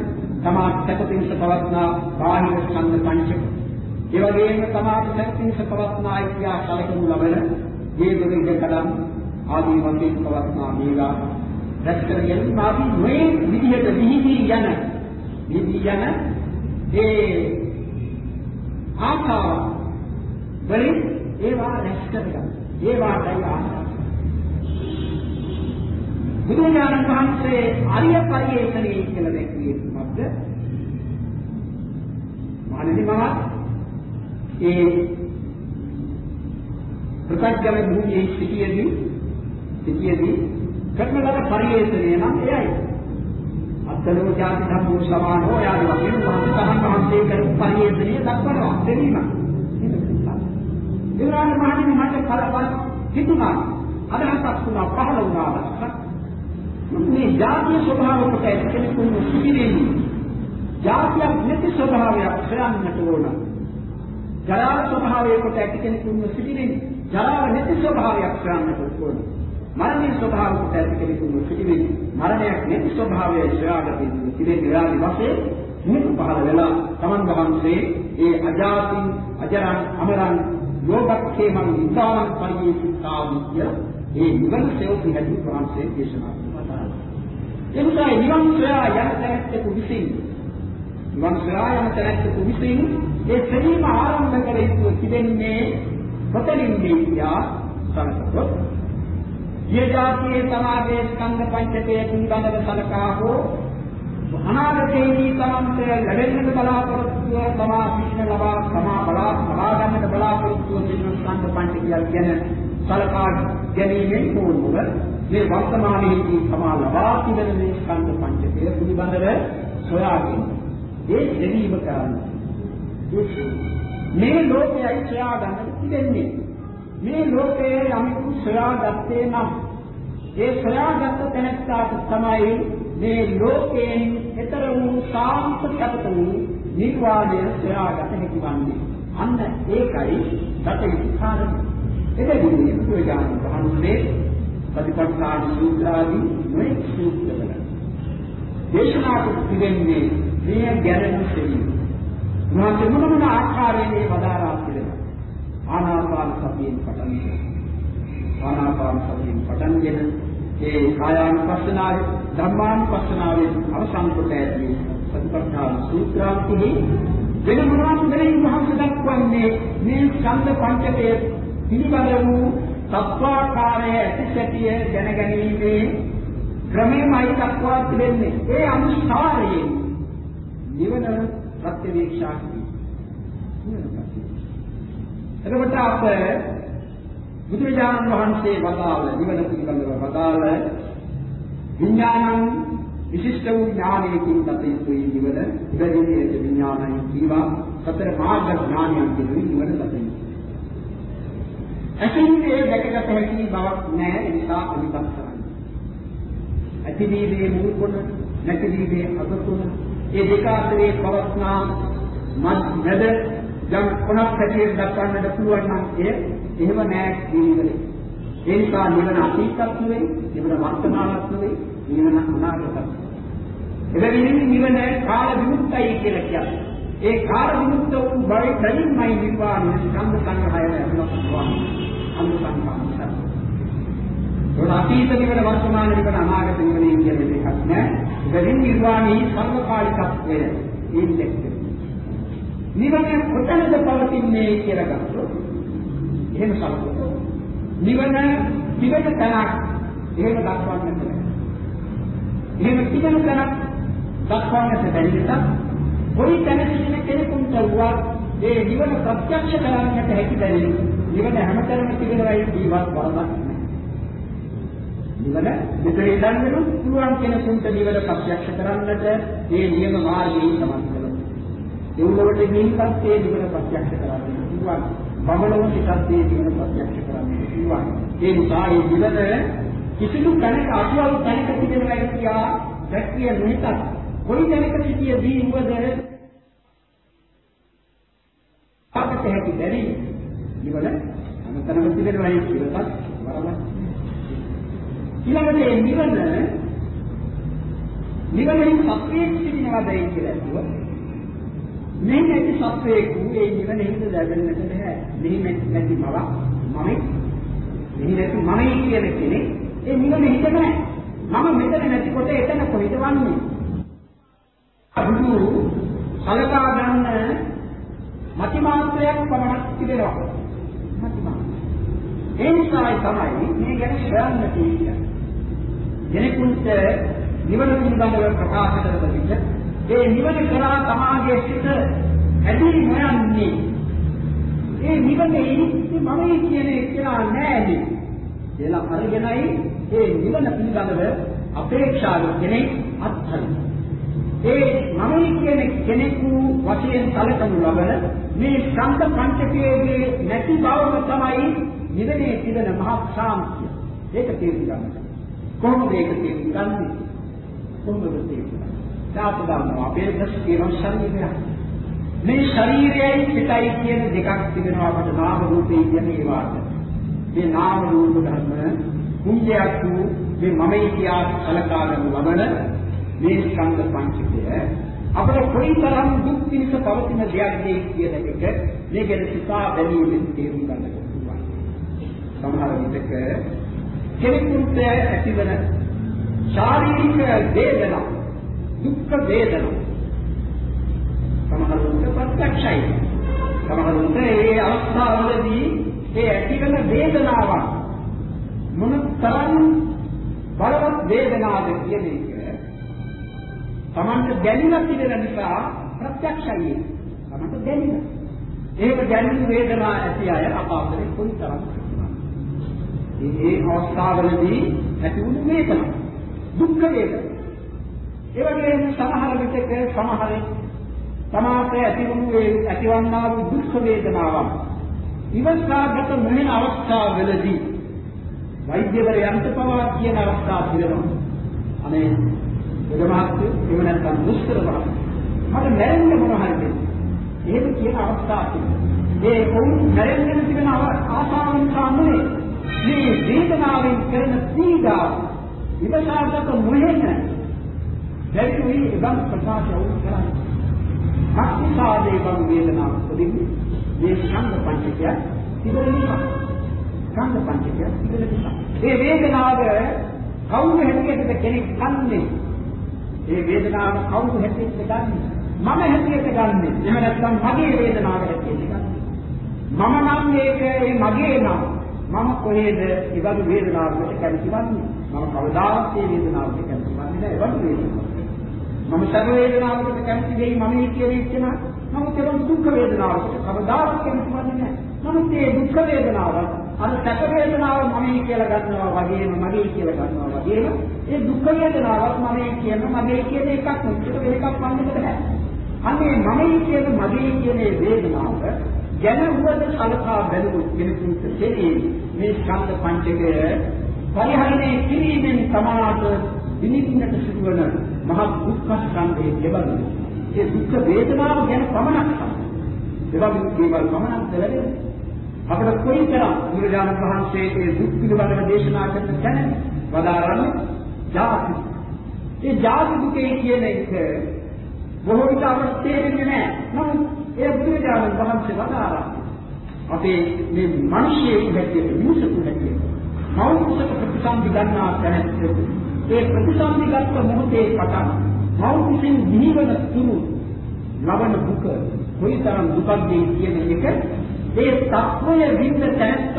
තමාට සැපපින්ස පවත්නා බාහිර ස්කන්ධ පංචක. ඒ වගේම තමාට සැපපින්ස පවත්නා ඉතිහා කලකමු ලබන ජීවන ඉඩකඩම් ආදී වශයෙන් පවත්නා මේවා රැස් කරගෙන මාපි මේ විදිහට විහිදී යන විහිදී යන ඒ ආකාර වලින් ඒවා රැස් කරගන්න. ඒවාටයි ආසන්න. බුදුරජාණන් වහන්සේ ආර්ය පරිේශණයේ කියලා දැක්වියේ මොකක්ද? මානවි මහත් ඒ ප්‍රත්‍යක්ෂ භූමියේ සිටියේදී සිටියේදී කරන ලද පරිේශණය නම් එයයි. අත්දලෝ ජාති ධම්මෝ සමානෝ යාදි වශයෙන් මහත් වහන්සේ කරපු පරිේශණය දක්වනවා දෙවීමක්. ඉවරාන මහණෙනි මට කලබල හිතුණා. අදහසක් වුණා පහළ වුණා. මේ ජාතිය ස්වභාව කොට ඇති කෙනෙකුන් සිටින්නේ. ජාතියක් නැති ස්වභාවයක් හොයන්නට ඕන. ජරා ස්වභාවය කොට ඇති කෙනෙකුන් සිටින්නේ. ජරාව නැති ස්වභාවයක් සොයන්නට ඕන. මරණයේ ස්වභාවයට ඇති කෙනෙකුට පිටිවිලි මරණයක් නැති ස්වභාවය සොයාගත යුතු පිළිවෙල විරාදි වශයෙන් මුතු පහළ වෙලා තමන් වහන්සේ ඒ අජාති අජරන් අමරන් යෝගක්ඛේමං විතාවං පරියේසිතාවිය ඒ නිවන සෙවපි හැටි වහන්සේ දේශනා කළා. එනිසා නිවන් සොයා යන තැනැත්තෙකු විසින් නිවන් සොයා යන තැනැත්තෙකු විසින් ඒ සෙවීම ආරම්භ කර යුතු තිබෙන්නේ කොතනින්ද කියා සලකතොත් ඊය જાතියේ සමාගයේ ස්කන්ධ පංචකය පිළිබඳව සලකා හෝ අනාගතයේදී තමන්ට ලැබෙන්නට බලාපොරොත්තු වන තමා පින්න ලබා තමා බලා ලබා ගන්නට බලාපොරොත්තු වන ස්කන්ධ පංචකය ගැන සලකා ගැනීමෙන් පොරොව මේ වර්තමානයේදී තමා ලබා තිබෙන මේ ස්කන්ධ පංචකය පිළිබඳව සොයාගෙන ඒ දෙවීම කරන්නේ. මේ ලෝකයයි සොයා ගන්නට තිබෙන්නේ. මේ ලෝකයේ යමෙකු සොයාගත්තේ නම් ඒ සොයාගත් තැනැත්තාට තමයි මේ ලෝකයෙන් ඈතර වූ සාන්ත සපත වූ නිර්වාණය සොයාගත හැකි වන්නේ. අන්න ඒකයි දතේ කාරණය. එදෙන්නේ බුදුරජාණන් වහන්සේ ප්‍රතිපත්තාන සූත්‍රාදී නොඑක් සූත්‍රවල දේශනා කොට තිබෙන්නේ මේ ගැරෙන සෙවි. මොනවාද මොන මොන ආකාරයෙන් මේ වදාරා පිළිවෙල. ආනාපාන සතියෙන් පටන් ගන්න. ආනාපාන සතියෙන් පටන්ගෙන ඒ කායානුපස්සනාවේ ධම්මානුපස්සනාවේ අවසන් කොට ඇති සතිපට්ඨාන සූත්‍රාන්තෙහි වෙන මොනවාද මෙලෙහි මහන්සි දක්වන්නේ මේ ස්කන්ධ පංචකය පිළිබඳ වූ සත්වාකාරය ඇතිසැටිය දැනගැනීමේ ක්‍රමයමයි දක්වා තිබෙන්නේ. ඒ අනුසාරයෙන් නිවන ප්‍රත්‍යවේක්ෂා. එතකොට අප බුදුරජාණන් වහන්සේ වදාළ නිවන පිළිබඳව වදාළ විඥානං විශිෂ්ට වූ ඥානයකින් දතේතුයි නිවන ඉබැවිනේ විඥානයි කීවා සතර මාර්ග ඥානයන් කියනයි නිවන දතේ. ඇතිනේ දැකගත හැකි බවක් නැහැ ඒ නිසා අනිපත් කරන්න. ඇතිවීමේ මූල නැතිවීමේ අගතුන ඒ දෙක අතරේ පවස්නා මැද යම් කොනක් හැටියට දක්වන්නට පුළුවන් නම් එය එහෙම නෑ ජීවිතේ. ඒ නිසා නිවන අතීතත් නෙවෙයි, නිවන වර්තමානත් නෙවෙයි, නිවන අනාගතත්. එබැවින් නිවන කාල විමුක්තයි කියලා කියන්නේ. ඒ කාල විමුක්ත වූ බයි බැවින්මයි නිර්වාණය ස්කන්ධ සංග්‍රහය ලැබුණා පුළුවන්. අනුසං සංසාර. ඒ අතීත නිවන වර්තමාන නිවන අනාගත නිවන කියන දෙකක් නෑ. එබැවින් නිර්වාණී සර්වකාලිකත්වය ඉන්නේ. නිවන කොතනද පවතින්නේ කියලා ගත්තොත් එහෙම සලකුණු. නිවන පිළිවෙත තැනක් එහෙම දක්වන්නට බැහැ. එහෙම පිළිවෙත තැනක් දක්වන්නට බැරි නිසා කොයි තැනක ඉන්න කෙනෙකුට වුවත් ඒ නිවන ප්‍රත්‍යක්ෂ කරගන්නට හැකි බැරි නිවන හැමතැනම තිබෙනවයි ජීවත් වරදක් නිවන මෙතේ ඉඳන්ගෙන පුළුවන් කෙනෙකුට නිවන ප්‍රත්‍යක්ෂ කරන්නට මේ නියම මාර්ගයේ තමයි දෙව්ලොවට ගිහින්පත් ඒ නිවන ප්‍රත්‍යක්ෂ කරගන්න පුළුවන්. බබලව පිටත් ඒ නිවන ප්‍රත්‍යක්ෂ කරගන්න පුළුවන්. ඒ නිසා මේ නිවන කිසිදු තැනක අසුවල් තැනක තිබෙනවා කියා දැක්විය නොහිතත් කොයි තැනක සිටියදී වුවද අපට හැකි බැරි නිවන අමතරව තිබෙනවා කියලත් වරමක්. ඊළඟට මේ නිවන නිවනෙන් සත්‍යයේ සිටිනවද කියලා කිව්වොත් මේ නැති සත්වයකු ඒ නිවන හිත ලැබෙන්නට බෑ. මෙහි නැති මව මමයි. මෙහි නැති මමයි කියන කෙනෙක් ඒ නිවන හිත නැහැ. මම මෙතන නැතිකොට එතන කොහෙද වන්නේ? අහුරු සලකා ගන්න මති මාත්‍රයක් පමණක් තිබෙනවා. මති මාත්‍රය. ඒ නිසායි තමයි මේ ගැන හොයන්න තියෙන්නේ. කෙනෙකුට නිවන පිළිබඳව ප්‍රකාශ කරන විට ඒ නිවන කරා තමාගේ සිත ඇදී නොයන්නේ. ඒ නිවනේ ඉන්නේ මමයි කියන එක නෑනේ. කියලා අරගෙනයි ඒ නිවන පිළිබඳව අපේක්ෂාව කෙනෙක් අත්හරින. ඒ මමයි කියන කෙනෙකු වශයෙන් කලකනු ලබන මේ ශාන්ත පංචකයේ නැති බවම තමයි නිවනේ තිබෙන මහත් ශාන්තිය. ඒක තේරුම් ගන්න. කොහොමද ඒක තේරුම් ගන්නේ? කොහොමද තේරුම් ගන්නේ? දාපු ගන්නවා අපේ දෘෂ්ටිය ශරීරය මේ ශරීරයයි සිතයි කියන දෙකක් තිබෙනවා අපට නාම රූපේ කියන ඒවාට මේ නාම රූප ධර්ම කුංජයක් වූ මේ මමයි කියා සලකාගෙන ලබන මේ ස්කන්ධ පංචකය අපිට කොයිතරම් දුක් පිණිස පවතින දෙයක්ද කියන එකට මේ ගැන සිතා බැලීමෙන් තේරුම් ගන්නට පුළුවන්. සමහර විටක කෙනෙකුට ඇතිවන ශාරීරික වේදනා දුක් වේදනා සමහර විට ප්‍රත්‍යක්ෂයි. සමහර විට මේ අවස්ථාවලදී ඒ ඇතිවන වේදනාවක් මොන තරම් බලවත් වේදනාවද කියන එක තමන්ට දැනෙලා තිබෙන නිසා ප්‍රත්‍යක්ෂයි. තමන්ට දැනෙන. ඒක දැනෙන වේදනා ඇති අය අපාවතේ කොයිතරම් ඒ ඒ අවස්ථාවලදී ඇති වුණු වේදනා දුක් වේදනා. ඒ වගේම සමහර විටක සමහර තමාට ඇති වුණු ඒ ඇතිවන්නා වූ දුක් වේදනාවක් ඉවසාගත නොවන අවස්ථාවලදී වෛද්‍යවරයන්ට පවා කියන අවස්ථා පිළිවෙනවා. අනේ යදමාත්‍ය එහෙම නැත්නම් දුෂ්කර බව. මට මැරෙන්න මොන හරිද? එහෙම කියන අවස්ථා තිබෙනවා. ඒ වුන් මැරෙන්න තිබෙන ආසාව නිසා නෙවෙයි. මේ වේදනාවෙන් කරන පීඩාව ඉවසාගත නොහෙන දැක්ුවේ ඉබන් ප්‍රකාශ වූ කරන්නේ. මක්නිසාදේ බං වේදනාව උපදින්නේ මේ ඡන්ද පංචකය තිබෙන නිසා. ඡන්ද පංචකය තිබෙන නිසා. මේ වේදනාව කවුරු හැටියටද කෙනෙක් ගන්නෙ? මේ වේදනාව කවුරු හැටියටද ගන්නෙ? මම හැටියට ගන්නෙ. එහෙම නැත්නම් මගේ වේදනාව හැටියට ගන්නෙ. මම නම් මේක ඒ මගේ නම් මම කොහේද ඒ වගේ වේදනාවකට කැමතිවන්නේ? මම කවදාවත් මේ වේදනාවට කැමතිවන්නේ නැහැ. ඒ වගේ වේදනාවක්. මම සැප වේදනාවකට කැමති වෙයි මම කියන ඉච්චන නමුත් ඒක දුක් වේදනාවකට කවදාවත් කැමතිවන්නේ නැහැ. නමුත් මේ දුක් වේදනාව අර සැප වේදනාව මම කියලා ගන්නවා වගේම මගේ කියලා ගන්නවා වගේම ඒ දුක් වේදනාවක් මම කියන මගේ කියන එකක් නෙවෙයි ඒක එකක් වන්නකට බෑ. අන්නේ මම කියන මගේ කියන වේදනාව ගැන උවද සලකා බැලුවොත් කෙනෙකුට තේරෙයි මේ ස්කන්ධ පංචකය පරිහරණය කිරීමෙන් සමාත විනිවිදට සිදුවන මහ දුක්ඛ ස්කන්ධයේ දෙබඳු. ඒ දුක් වේදනාව ගැන පමණක් දෙබඳු දේවල් පමණක් දෙලෙන්නේ. අපිට කොයිතරම් බුදුරජාණන් වහන්සේ ඒ දුක් පිළිබඳව දේශනා කරන තැන වදාරන්නේ ජාති. ඒ ජාති දුකේ කියන එක බොහෝ විට අපට තේරෙන්නේ නැහැ. නමුත් ඒ බුදුරජාණන් වහන්සේ වදාරා අපේ මේ මිනිස්සෙකු හැටියට මිනිසෙකු හැටියට මෞර්තික ප්‍රතිසන්දි ගන්නා තැනැත්තෙකු ඒ ප්‍රතිසන්දිගත මොහොතේ පටන් මෞර්තිසින් ජීවන තුරු ලබන දුක කොයිතරම් දුකක්ද කියන එක ඒ තත්වය විඳ තැනට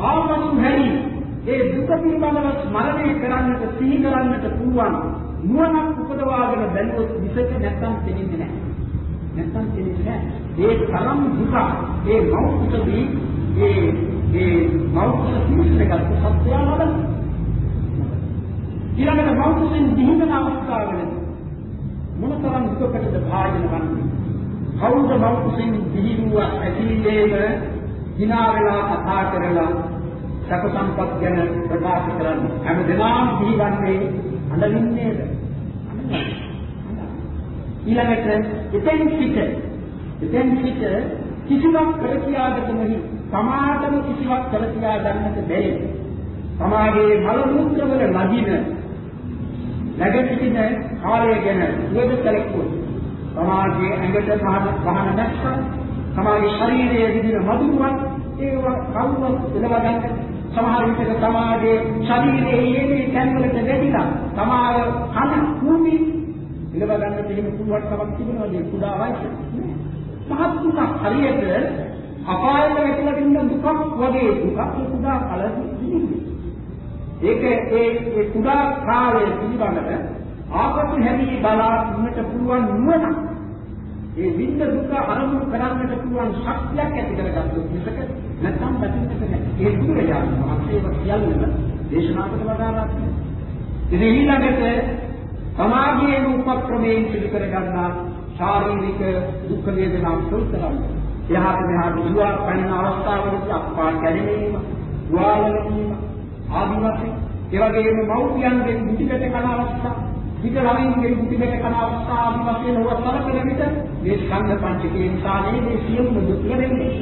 ආපසු හැරි ඒ දුක පිළිබඳව ස්මරණය කරන්නට සිහි කරන්නට පුළුවන් නුවණක් උපදවාගෙන බැලුවොත් විසක නැත්තම් තේින්නේ නැහැ. නැත්තම් තේින්නේ නැහැ. ඒ තරම් දුක ඒ මෞර්තිකදී ඒ ඒ මෞර්තික සිහිනගත සත්‍යය ලබන ඊළඟට මෞතුසෙන් දිහින අවස්ථාවලදී මොනතරම් දුකකටද භාජන වන්නේ කවුද මෞතුසෙන් දිහිනුව ඇතිලේම hina වෙලා කතා කරලා සැප සම්පත් ගැන ප්‍රකාශ කරන්නේ. හැම දිනම දිහිවන්නේ අඬින්නේද ඊළඟට එතෙන් සිට එතෙන් සිට කිසිවක් කර කියාගත නොහි. සමාතම කිසිවක් කර කියා ගන්නට බැහැ සමාගයේ මල මුත්‍රවල නදින නැගිටින කාලය ගැන උවද සැලකුවොත් සමාජයේ ඇඟට පහන පහන නැත්නම් සමාජයේ ශරීරයේ විදින මధుරවත් ඒව කවුරුත් එළවා ගන්න සමහර විටක සමාජයේ ශරීරයේ මේ තැන්වලට වැදිලා සමහර කන කුමි එළවා ගන්න දෙහිම පුළුවන්කමක් තිබෙනවා මේ කුඩා වයසේ මහත් දුක හරියට අපායට වැටිලා ඉන්න දුකක් වගේ දුකක් ඒ කුඩා කලදී ඒක ඒ ඒ කුඩා කාලය පිළිබඳව ආපසු හැදී බලා ඉන්නට පුළුවන් නුවණ ඒ විඳ දුක අරමුණු කරන්නට පුළුවන් ශක්තියක් ඇති කරගත්තොත් මිසක නැත්නම් දකින්නට නැහැ. ඒ දුරයාන මහත්යව කියන්නම දේශනාකට වදාරා ඉතින් ඊළඟට සමාධියේ උපක්‍රමයෙන් සිදු කරගන්නා ශාරීරික දුක් වේදනා සුල්තරම් එහාට මෙහාට දුවා පැන අවස්ථාවලදී අප්පා කැඩෙනීම, දුවාලවීම, ආදි වශයෙන් ඒ වගේම මෞපියන්ගෙන් පිටිකට කන අවස්ථා පිට ළමින්ගෙන් පිටිකට කන අවස්ථා ආදි වශයෙන් ඔබ සලකන විට මේ ස්කන්ධ පංචකයේ නිසා මේ සියලුම දුක් ලැබෙන්නේ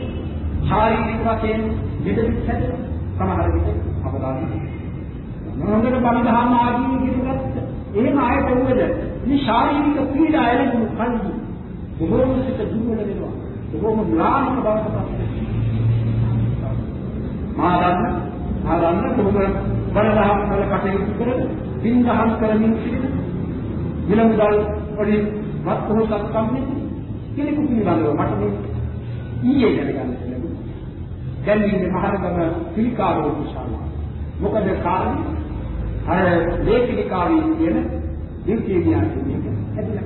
ශාරීරික වශයෙන් දෙදෙස් හැදෙන සමහර විට අවදානය. මොනවාද බලධාම ආදී කිරුවත් එහෙම ආයත උනද මේ ශාරීරික පීඩා එළඹුණු කල්හි බොහෝම සිත දුර්වල වෙනවා. බොහෝම ම්ලානික බවට පත් වෙනවා. මා දන්න මා දන්න කොහොමද බලධාම වල කටයුතු කරන පින්දහම් කරමින් සිටින විලමුදල් වලින් වත් කොහොසක් කම්නේ කෙනෙකු පිළිබඳව මට මේ ඊයේ දැනගන්න ලැබුණා. දැන් ඉන්නේ මහරගම පිළිකාරෝ කුසාලා. මොකද කාරණේ අර ලේඛිකාවේ කියන දිව්‍යඥාන කියන හැදලා.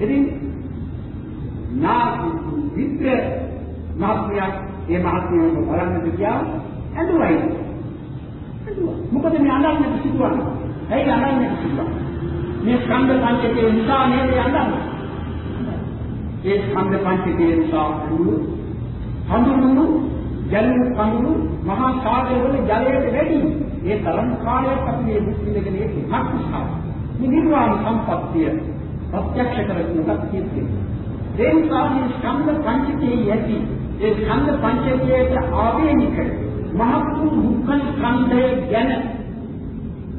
ඉතින් නා විත්‍ර මහත්මයා ඒ මහත්මයාව බලන්නට ගියා ඇඬුවයි. ඇඬුවා. මොකද මේ අඬන්නට සිදුවන්නේ? ඇයි අඬන්නට සිදුවන්නේ? මේ ස්කන්ධ පංචකේ නිසා නේද අඬන්නේ? ඒ ස්කන්ධ පංචකයේ නිසා හඳුනු හඳුනු ජලු කඳුළු මහා සාගරවල ජලයට වැඩි. ඒ තරම් කාලයක් අපි මේ දුක් විඳගෙන ඉන්නේ. මක්නිසා මේ නිර්වාණ සම්පත්තිය ප්‍රත්‍යක්ෂ කරගන්නට තියෙන්නේ ඒ නිසා මේ ස්කන්ධ පංචකයේ යටි ඒ ස්කන්ධ පංචකයට ආවේනික මහත් දුක්ඛ ස්කන්ධය ගැන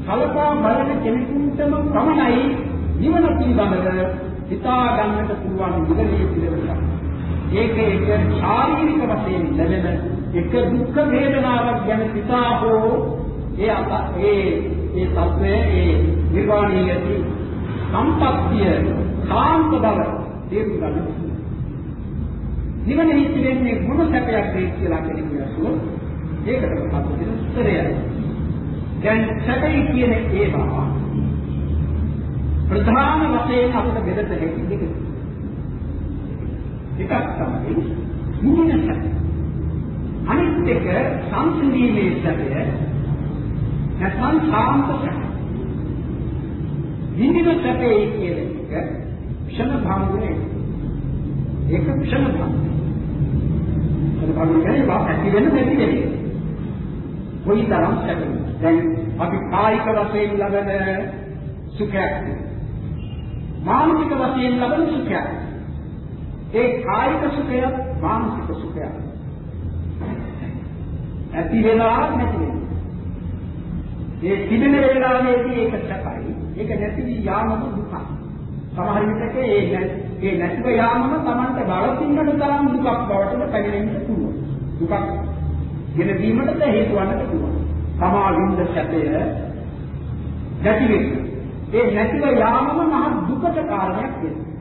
කලකා බලන කෙනෙකුටම පමණයි නිවන පිළිබඳව හිතා ගන්නට පුළුවන් නිවනේ පිළිවෙලක්. ඒක එක ශාරීරික වශයෙන් ලැබෙන එක දුක් වේදනාවක් ගැන හිතා හෝ ඒ ඒ ඒ తත්වය ඒ නිර්වාණීයති සම්පත්තිය සාන්ත බව තේරුම් ගන්න. නිවනේ ඉතිරෙන්නේ මොන සැපයක් වේ කියලා කෙනෙක් කියනසෝ ඒකට මොකක්ද කියන උත්තරය. දැන් සැපයි කියන ඒවා ප්‍රධාන වශයෙන් අපිට බෙදට හැකි දෙක. එකක් තමයි නිවන සැප. අනිත් එක සංසිඳීමේ සැපය නැත්නම් සාන්ත සැප. නිවන සැපේ කියන එක ක්ෂණ භංගුනේ. ඒක ක්ෂණ භංගුනේ. ඒක භංගුනේ වා ඇති වෙන නැති වෙන්නේ. කොයි තරම් සැපද? දැන් අපි කායික වශයෙන් ලබන සුඛයක් මානසික වශයෙන් ලබන සුඛයක්. ඒ කායික සුඛය මානසික සුඛයක්. ඇති වෙලා නැති වෙනවා. ඒ තිබෙන වේලාවේදී ඒක සැපයි. ඒක නැති වී යාමම දුකයි. සමහර විටක ඒ ඒ නැතිව යාමම Tamanta බලපින්නට තරම් දුකක් බවට පැමිණෙන්න පුළුවන්. දුකක් ගෙන දීමට හේතු වන්නට පුළුවන්. තමා විඳ සැපය නැති වෙනවා. ඒ නැතිව යාමම මහ දුකට කාරණයක් වෙනවා.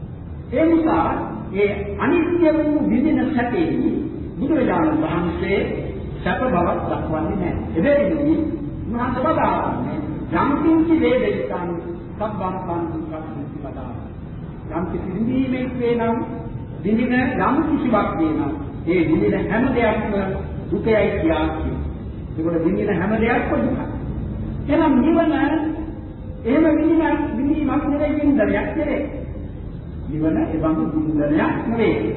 ඒ නිසා ඒ අනිත්‍ය වූ විඳින සැපේ බුදුරජාණන් වහන්සේ සැප බවක් දක්වන්නේ නැහැ. එබැවින් මහත් බදාන්නේ යම් කිසි වේදිකාන් සබ්බම් පන්තිකක් වදා. යම් කිසි විඳීමේ වේනම් විඳින යම් කිසිවක් වේනම් ඒ විඳින හැම දෙයක්ම දුකයි කියන්නේ. ඒකට විඳින හැම දෙයක්ම දුකයි. එහෙනම් නිවන එහෙම විඳින විඳීමක් නෙවෙයි විඳිනයක් නෙවෙයි. නිවන එවංග විඳිනයක් නෙවෙයි.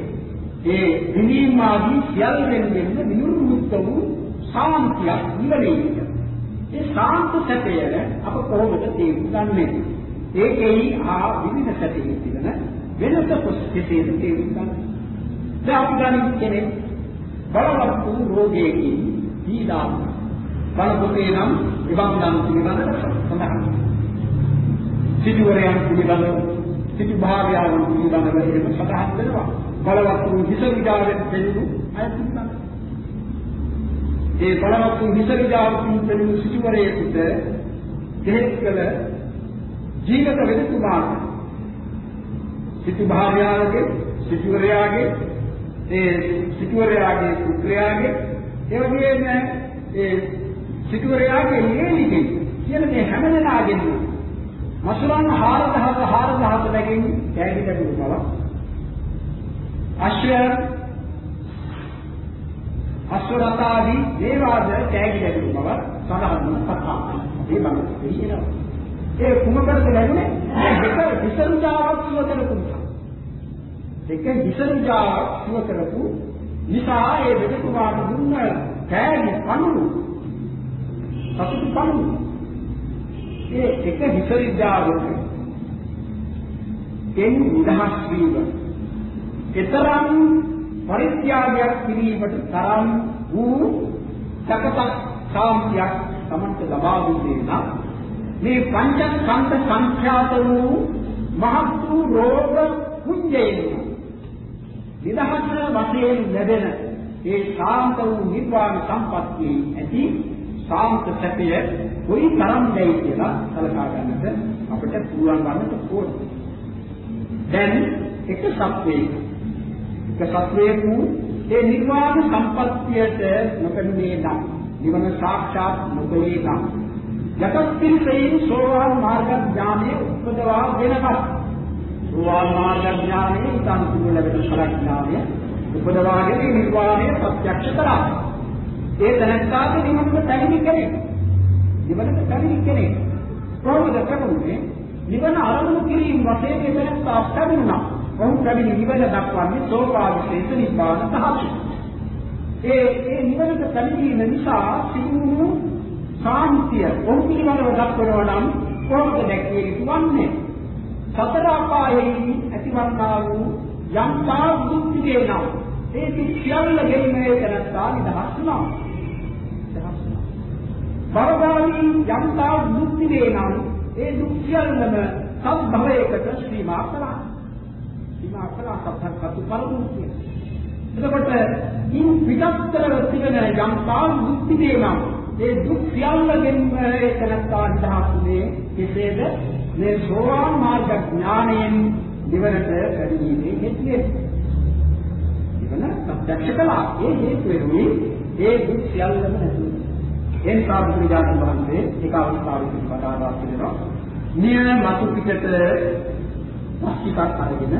ඒ විඳීම් ආදී සියල්ලෙන් වෙන්න විනුරුමුක්ත වූ සාන්තියක් නිවනේ. ඒ සාන්ත සැපය අප කොහොමද තේරුම් ගන්නේ? ඒකෙහි ආ විවිධ සැපයේ තිබෙන වෙනස කෙසේද තේරුම් ගන්නේ? දැන් අපි ගන්න කෙනෙක් බලවත් වූ රෝගයකින් පීඩා බලපොතේ නම් එවන් නම් පිළිබඳව සඳහන්. සිටුවරයන් පිළිබඳව සිටු භාර්යාවන් පිළිබඳව එහෙම සඳහන් වෙනවා. බලවත් වූ හිස විඩාවෙන් දෙන්නු අය පිළිබඳව. ඒ බලවත් වූ හිස විඩාවෙන් දෙන්නු සිටුවරයෙකුට දෙහෙත් කළ ජීවිත වෙනතුමාට සිටු භාර්යාවගේ සිටුවරයාගේ ඒ සිටුවරයාගේ පුත්‍රයාගේ ඒ වගේම ඒ සිටුවරයාගේ ලේලිගේ කියන මේ හැම දෙනාගෙම මසුරන් 4000 4000 බැගින් කෑලි ලැබුණු බව අශ්වය අශ්වරතාදී දේවාද කෑලි ලැබුණු බව සඳහන් වන කතා. මේ බංග කියනවා. ඒ කුමකටද ලැබුණේ? දෙක විසරුජාවක් සුව කරපු නිසා. දෙක විසරුජාවක් සුව කරපු නිසා ඒ දෙතුමාට දුන්න කෑලි පණුරු සතුටු පණුරු ඒ එක විසරිද්දාවක එන් නිදහස් වීම. ඊතරම් පරිත්‍යාගයක් කිරීමට තරම් වූ සකසක් සාන්තියක් තමන්ට ලබා දුන්නේ නම් මේ පංචස්කන්ධ සංඛ්‍යාත වූ මහත් වූ රෝග කුංජයෙන් නිදහස් වශයෙන් ලැබෙන ඒ ශාන්ත වූ නිර්වාණ සම්පත්තිය ඇති ශාන්ත සැපය කොයි තරම් දැයි කියලා සලකා ගන්නට අපිට පුළුවන් වන්නට ඕන. දැන් එක සත්වයේ එක සත්වයේ වූ ඒ නිර්වාණ සම්පත්තියට නොකන්නේ නම් නිවන සාක්ෂාත් නොකලේ නම් යතස්තිරේ සෝවාන් මාර්ග ඥානය උපදවා දෙනකම් සෝවාන් මාර්ග ඥානය උතන් තුල ලැබෙන සලඥානය උපදවාගෙන නිර්වාණය ප්‍රත්‍යක්ෂ කරා. ඒ දැනත්තාට නිවනට පැමිණි කෙනෙක්. නිවනට පැමිණි කෙනෙක්. කොහොමද පැමිණෙන්නේ? නිවන අරමුණු කිරීම වශයෙන් ඒ දැනත්තා පැමිණුණා. ඔහු පැමිණි නිවන දක්වන්නේ සෝපාවිශේෂ නිබ්බාන සහච. ඒ ඒ නිවනට පැමිණීම නිසා සිදුවුණු සාන්තිය ඔහු පිළිබඳව දක්වනවා නම් කොහොමද දැක්කේ යුතුවන්නේ? සතර අපායෙහි ඇතිවන්නා වූ යම් තා දුක් වේනම් ඒ දුක් සියල්ල ගෙන්නේ කරත්තා නිදහස් වුණා. බරගාමී යම් තා දුක් වේනම් ඒ දුක් සියල්ලම සම්භවයකට සීමා කළා. සීමා කළා සත්‍යකතු පරිමුඛය. එතකොට ඉන් පිටස්තරව තිබෙන යම් තා දුක් වේනම් ඒ දුක් සියල්ල ගෙන්නේ කරත්තා නිදහස් වුණේ කෙසේද? මේ සෝවාන් මාර්ග ඥාණයෙන් නිවනට පැමිණීමේ හේතුවේ. නිවන ප්‍රත්‍යක්ෂ කළා. ඒ හේතු වෙනුයි ඒ දුක් සියල්ලම නැතුව. එන් සාධුනිදාන වහන්සේ එක අවස්ථාවකදී කතාවක් කියනවා. නිය මතු පිටට පස්තිපත් අරගෙන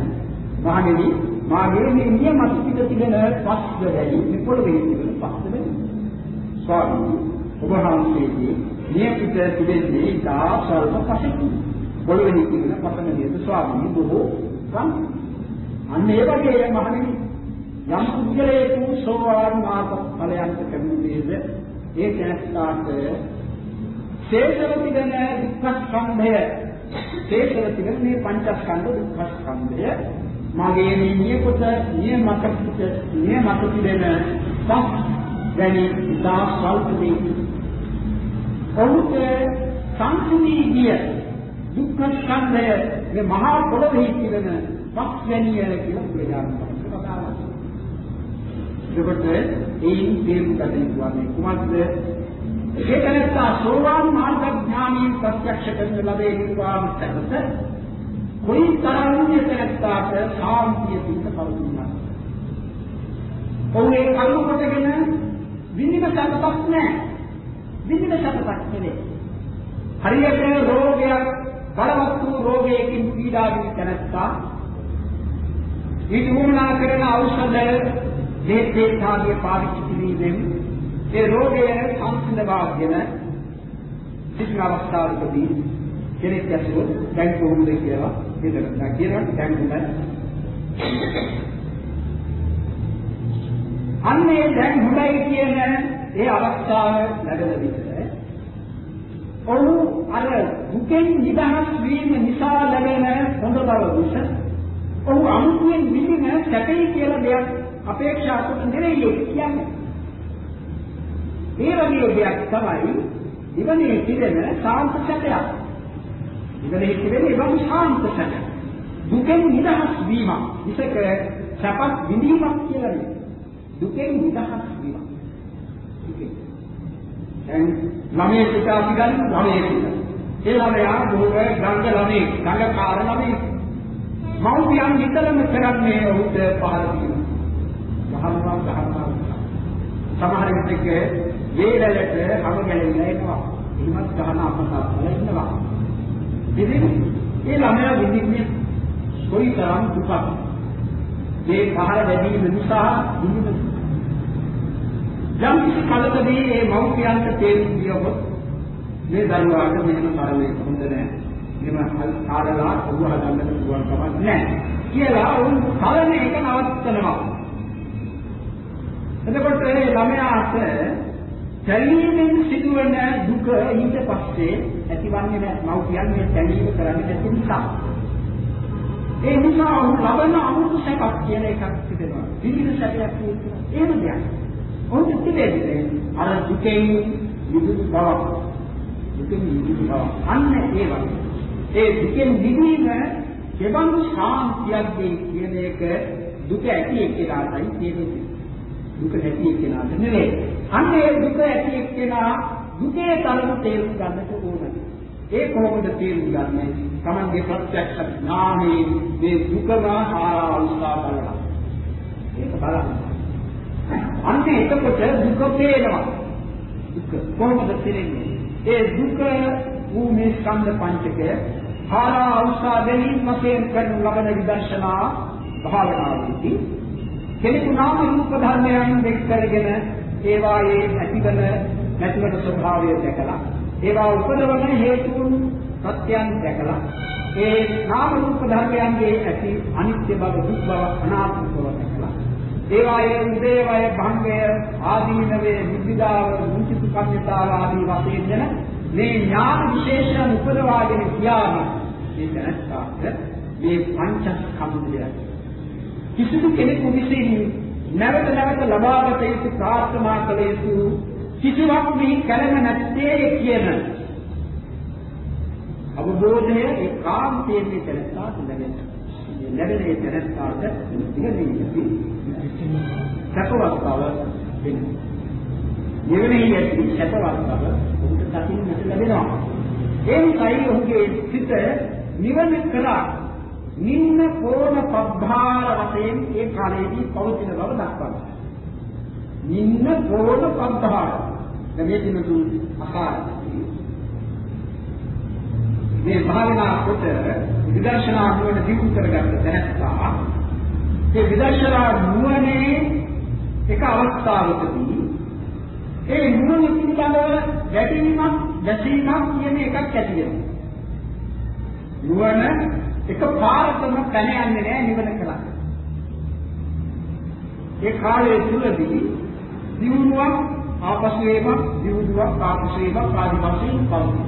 මහණෙනි මාගේ මේ නිය මතු පිට තිබෙන පස්ද වැඩි මේ පොළවේ තිබෙන පස්ද වැඩි. ස්වාමීනි ඔබ වහන්සේගේ නිය පිට තිබෙන්නේ ඉතා ස්වල්ප පසෙකින්. පොළොවේ තිබෙන පතන නියත ස්වාමීන් බොහෝ ගම්. අන්න ඒ වගේ මහණෙනි යම් කුජලයේ සෝවාන් මාර්ග ඵලයන්ට කැමිනේද ඒ තැනට ශේෂව තිබෙන දුක්ඛ ස්කන්ධය ශේෂව තිබෙන මේ පංචස්කන්ධ දුක්ඛ ස්කන්ධය මාගේ නිය කොට නිය මත නිය මත තිබෙන පස් වැනි ඉතා ස්වල්ප දෙයක්. ඔහුට සංසුනී ගිය දුක්ඛ ස්කන්ධය මේ මහා පොළොවේ තිබෙන පස්වැනිය කියලා බුදුරජාණන් වහන්සේ කතා කරනවා. එතකොට ඒයින් තේරුම් ගන්න පුළුවන් කුමක්ද? ඒ තැනත්තා සෝවාන් මාර්ග ඥානීය ප්‍රත්‍යක්ෂ කරන ලබේ නිර්වාණ සත්‍ය කොයි තරම් තැනත්තාට සාන්තිය පිට පවතිනවා. ඔවුනේ කල්ු කොටගෙන විඳින සත්‍යක් නැහැ. විඳින සත්‍යක් නෙවේ. හරියට රෝගයක් බලවත් වූ රෝගයකින් පීඩා වී තැනැත්තා ඊට වුණා කරන ඖෂධ දේත් ආදී පාවිච්චි කිරීමෙන් ඒ රෝගය සංසිඳවාගෙන සිටින අවස්ථාවකදී කෙනෙක් ඇසුවොත් දැන් කොහොමද කියලා හිතනවා කියනවා දැන් හොඳයි අන්නේ දැන් හොඳයි කියන ඒ අවස්ථාව ලැබෙන විට ඔහු අර දුකෙන් නිදහස් වීම නිසා ලැබෙන හොඳ බව මිස ඔහු අමුතුවෙන් විඳින සැපයි කියලා දෙයක් අපේක්ෂා කොට නෙවෙයි කියන්නේ. ඒ වගේ දෙයක් තමයි ඉවනේ තිබෙන සාන්ත සැපයක්. ඉවනේ තිබෙන ඒ සාන්ත සැප. දුකෙන් නිදහස් වීම. විසක සැපක් විඳීමක් කියලා නෙවෙයි. දුකෙන් නිදහස් වීම. දැන් ළමයේ පිට අපි ගන්න ළමයේ පිට. ඒ ළමයා බොහෝ ගංග ළමයේ ගංගකාර ළමයේ. මව්පියන් නිතරම කරන්නේ ඔහුට පහර දීම. ගහනවා ගහනවා. සමහර විටක වේලලට හැම ගැලවිලා එනවා. එහෙමත් ගහන අපතාවල ඉන්නවා. ඉතින් ඒ ළමයා විඳින්නේ කොයිතරම් දුකක්ද? මේ පහර දැදීම නිසා විඳින යම් කිසි කලකදී මේ මව්පියන්ට තේරුම් ගියොත් මේ දරුවාට මෙන්න පරිවේ හොඳ නැහැ. මෙම කාලලා ඔබ හදන්නට පුළුවන් කමක් නැහැ. කියලා උන් කලන එක නවත්තනවා. එතකොට මේ ළමයාට තැලීමෙන් සිදුවන දුක ඊට පස්සේ ඇතිවන්නේ නැහැ. මව්පියන් මේ තැලීම කරන්නේ නැති නිසා. ඒ නිසා ඔහු ලබන අමුතු සැපක් කියන එකක් තිබෙනවා. විවිධ සැපයක් තියෙනවා. එහෙම දෙයක්. ඔහුට තිබෙන්නේ අර දුකෙන් විදුලි බවක්. දුකෙන් විදුලි බවක්. අන්න ඒ වගේ. ඒ දුකෙන් විදීම කෙබඳු ශාන්තියක්ද කියන එක දුක ඇති එක්කෙනාටයි කියන්නේ. දුක නැති එක්කෙනාට නෙවෙයි. අන්න ඒ දුක ඇති එක්කෙනා දුකේ තරම තේරුම් ගන්නට ඕන. ඒ කොහොමද තේරුම් ගන්නේ? Tamange ප්‍රත්‍යක්ෂ ඥානයේ මේ දුකම ආරාල්සා බලනවා. ඒක බලන්න. අන්න එතකොට දුක පේනවා. දුක කොහොමද තේරෙන්නේ? ඒ දුක වූ මේ ස්කන්ධ පංචකය ආරාල්සා දෙලින් වශයෙන් කරනු ලබන විදර්ශනා භාවනාවේදී කෙනෙකු නාම රූප ධර්මයන් දෙක් කරගෙන ඒවායේ ඇතිවන නැතිවන ස්වභාවය දැකලා ඒවා උපදවන හේතුන් සත්‍යයන් දැකලා ඒ නාම රූප ධර්මයන්ගේ ඇති අනිත්‍ය බව දුක් බව අනාත්ම බව දැකලා ඒවායේ උදේවය භංගය ආදීනවේ නිබ්බිදාව මුචිතු කම්මිතාව ආදී වශයෙන් දෙන මේ ඥාන විශේෂණ උපදවාගෙන කියාම මේ දැනස්කාට මේ පංචස්කන්ධය කිසිදු කෙනෙකු විසින් නැවත නැවත ලබාගත යුතු ප්‍රාර්ථනා කළ යුතු කිසිවක් මේ කලම නැත්තේ කියන අවබෝධය ඒකාන්තයෙන් දැනස්කාට ලැබෙනවා. ලැබෙන ඒ දැනස්කාට ඉගෙනීමේදී සකවස්තාව වෙනවා. නිවනේ ඇති සකවස්තාව උන්ට දකින්නට ලැබෙනවා. ඒ නිසායි ඔහුගේ සිත නිවන කරා නින්න කෝණ පබ්බාර වශයෙන් ඒ කාලයේදී පවතින බව දක්වනවා. නින්න කෝණ පබ්බාර. දැන් මේ දිනතු අකාරයි. මේ භාවනා කොට විදර්ශනා නුවණ දියුණු කරගත්ත තැනත්තා ඒ විදර්ශනා නුවණේ එක අවස්ථාවකදී ඒ නුවණ පිළිබඳව වැටීමක් දැසීමක් කියන එකක් ඇති වෙනවා. නුවණ එක පාරකම පැන යන්නේ නැහැ නිවන කලක්. ඒ කාලයේ තුලදී දියුණුවක් ආපසු වේමක් දියුණුවක් ආපසු වේමක් ආදි වශයෙන් පවතී.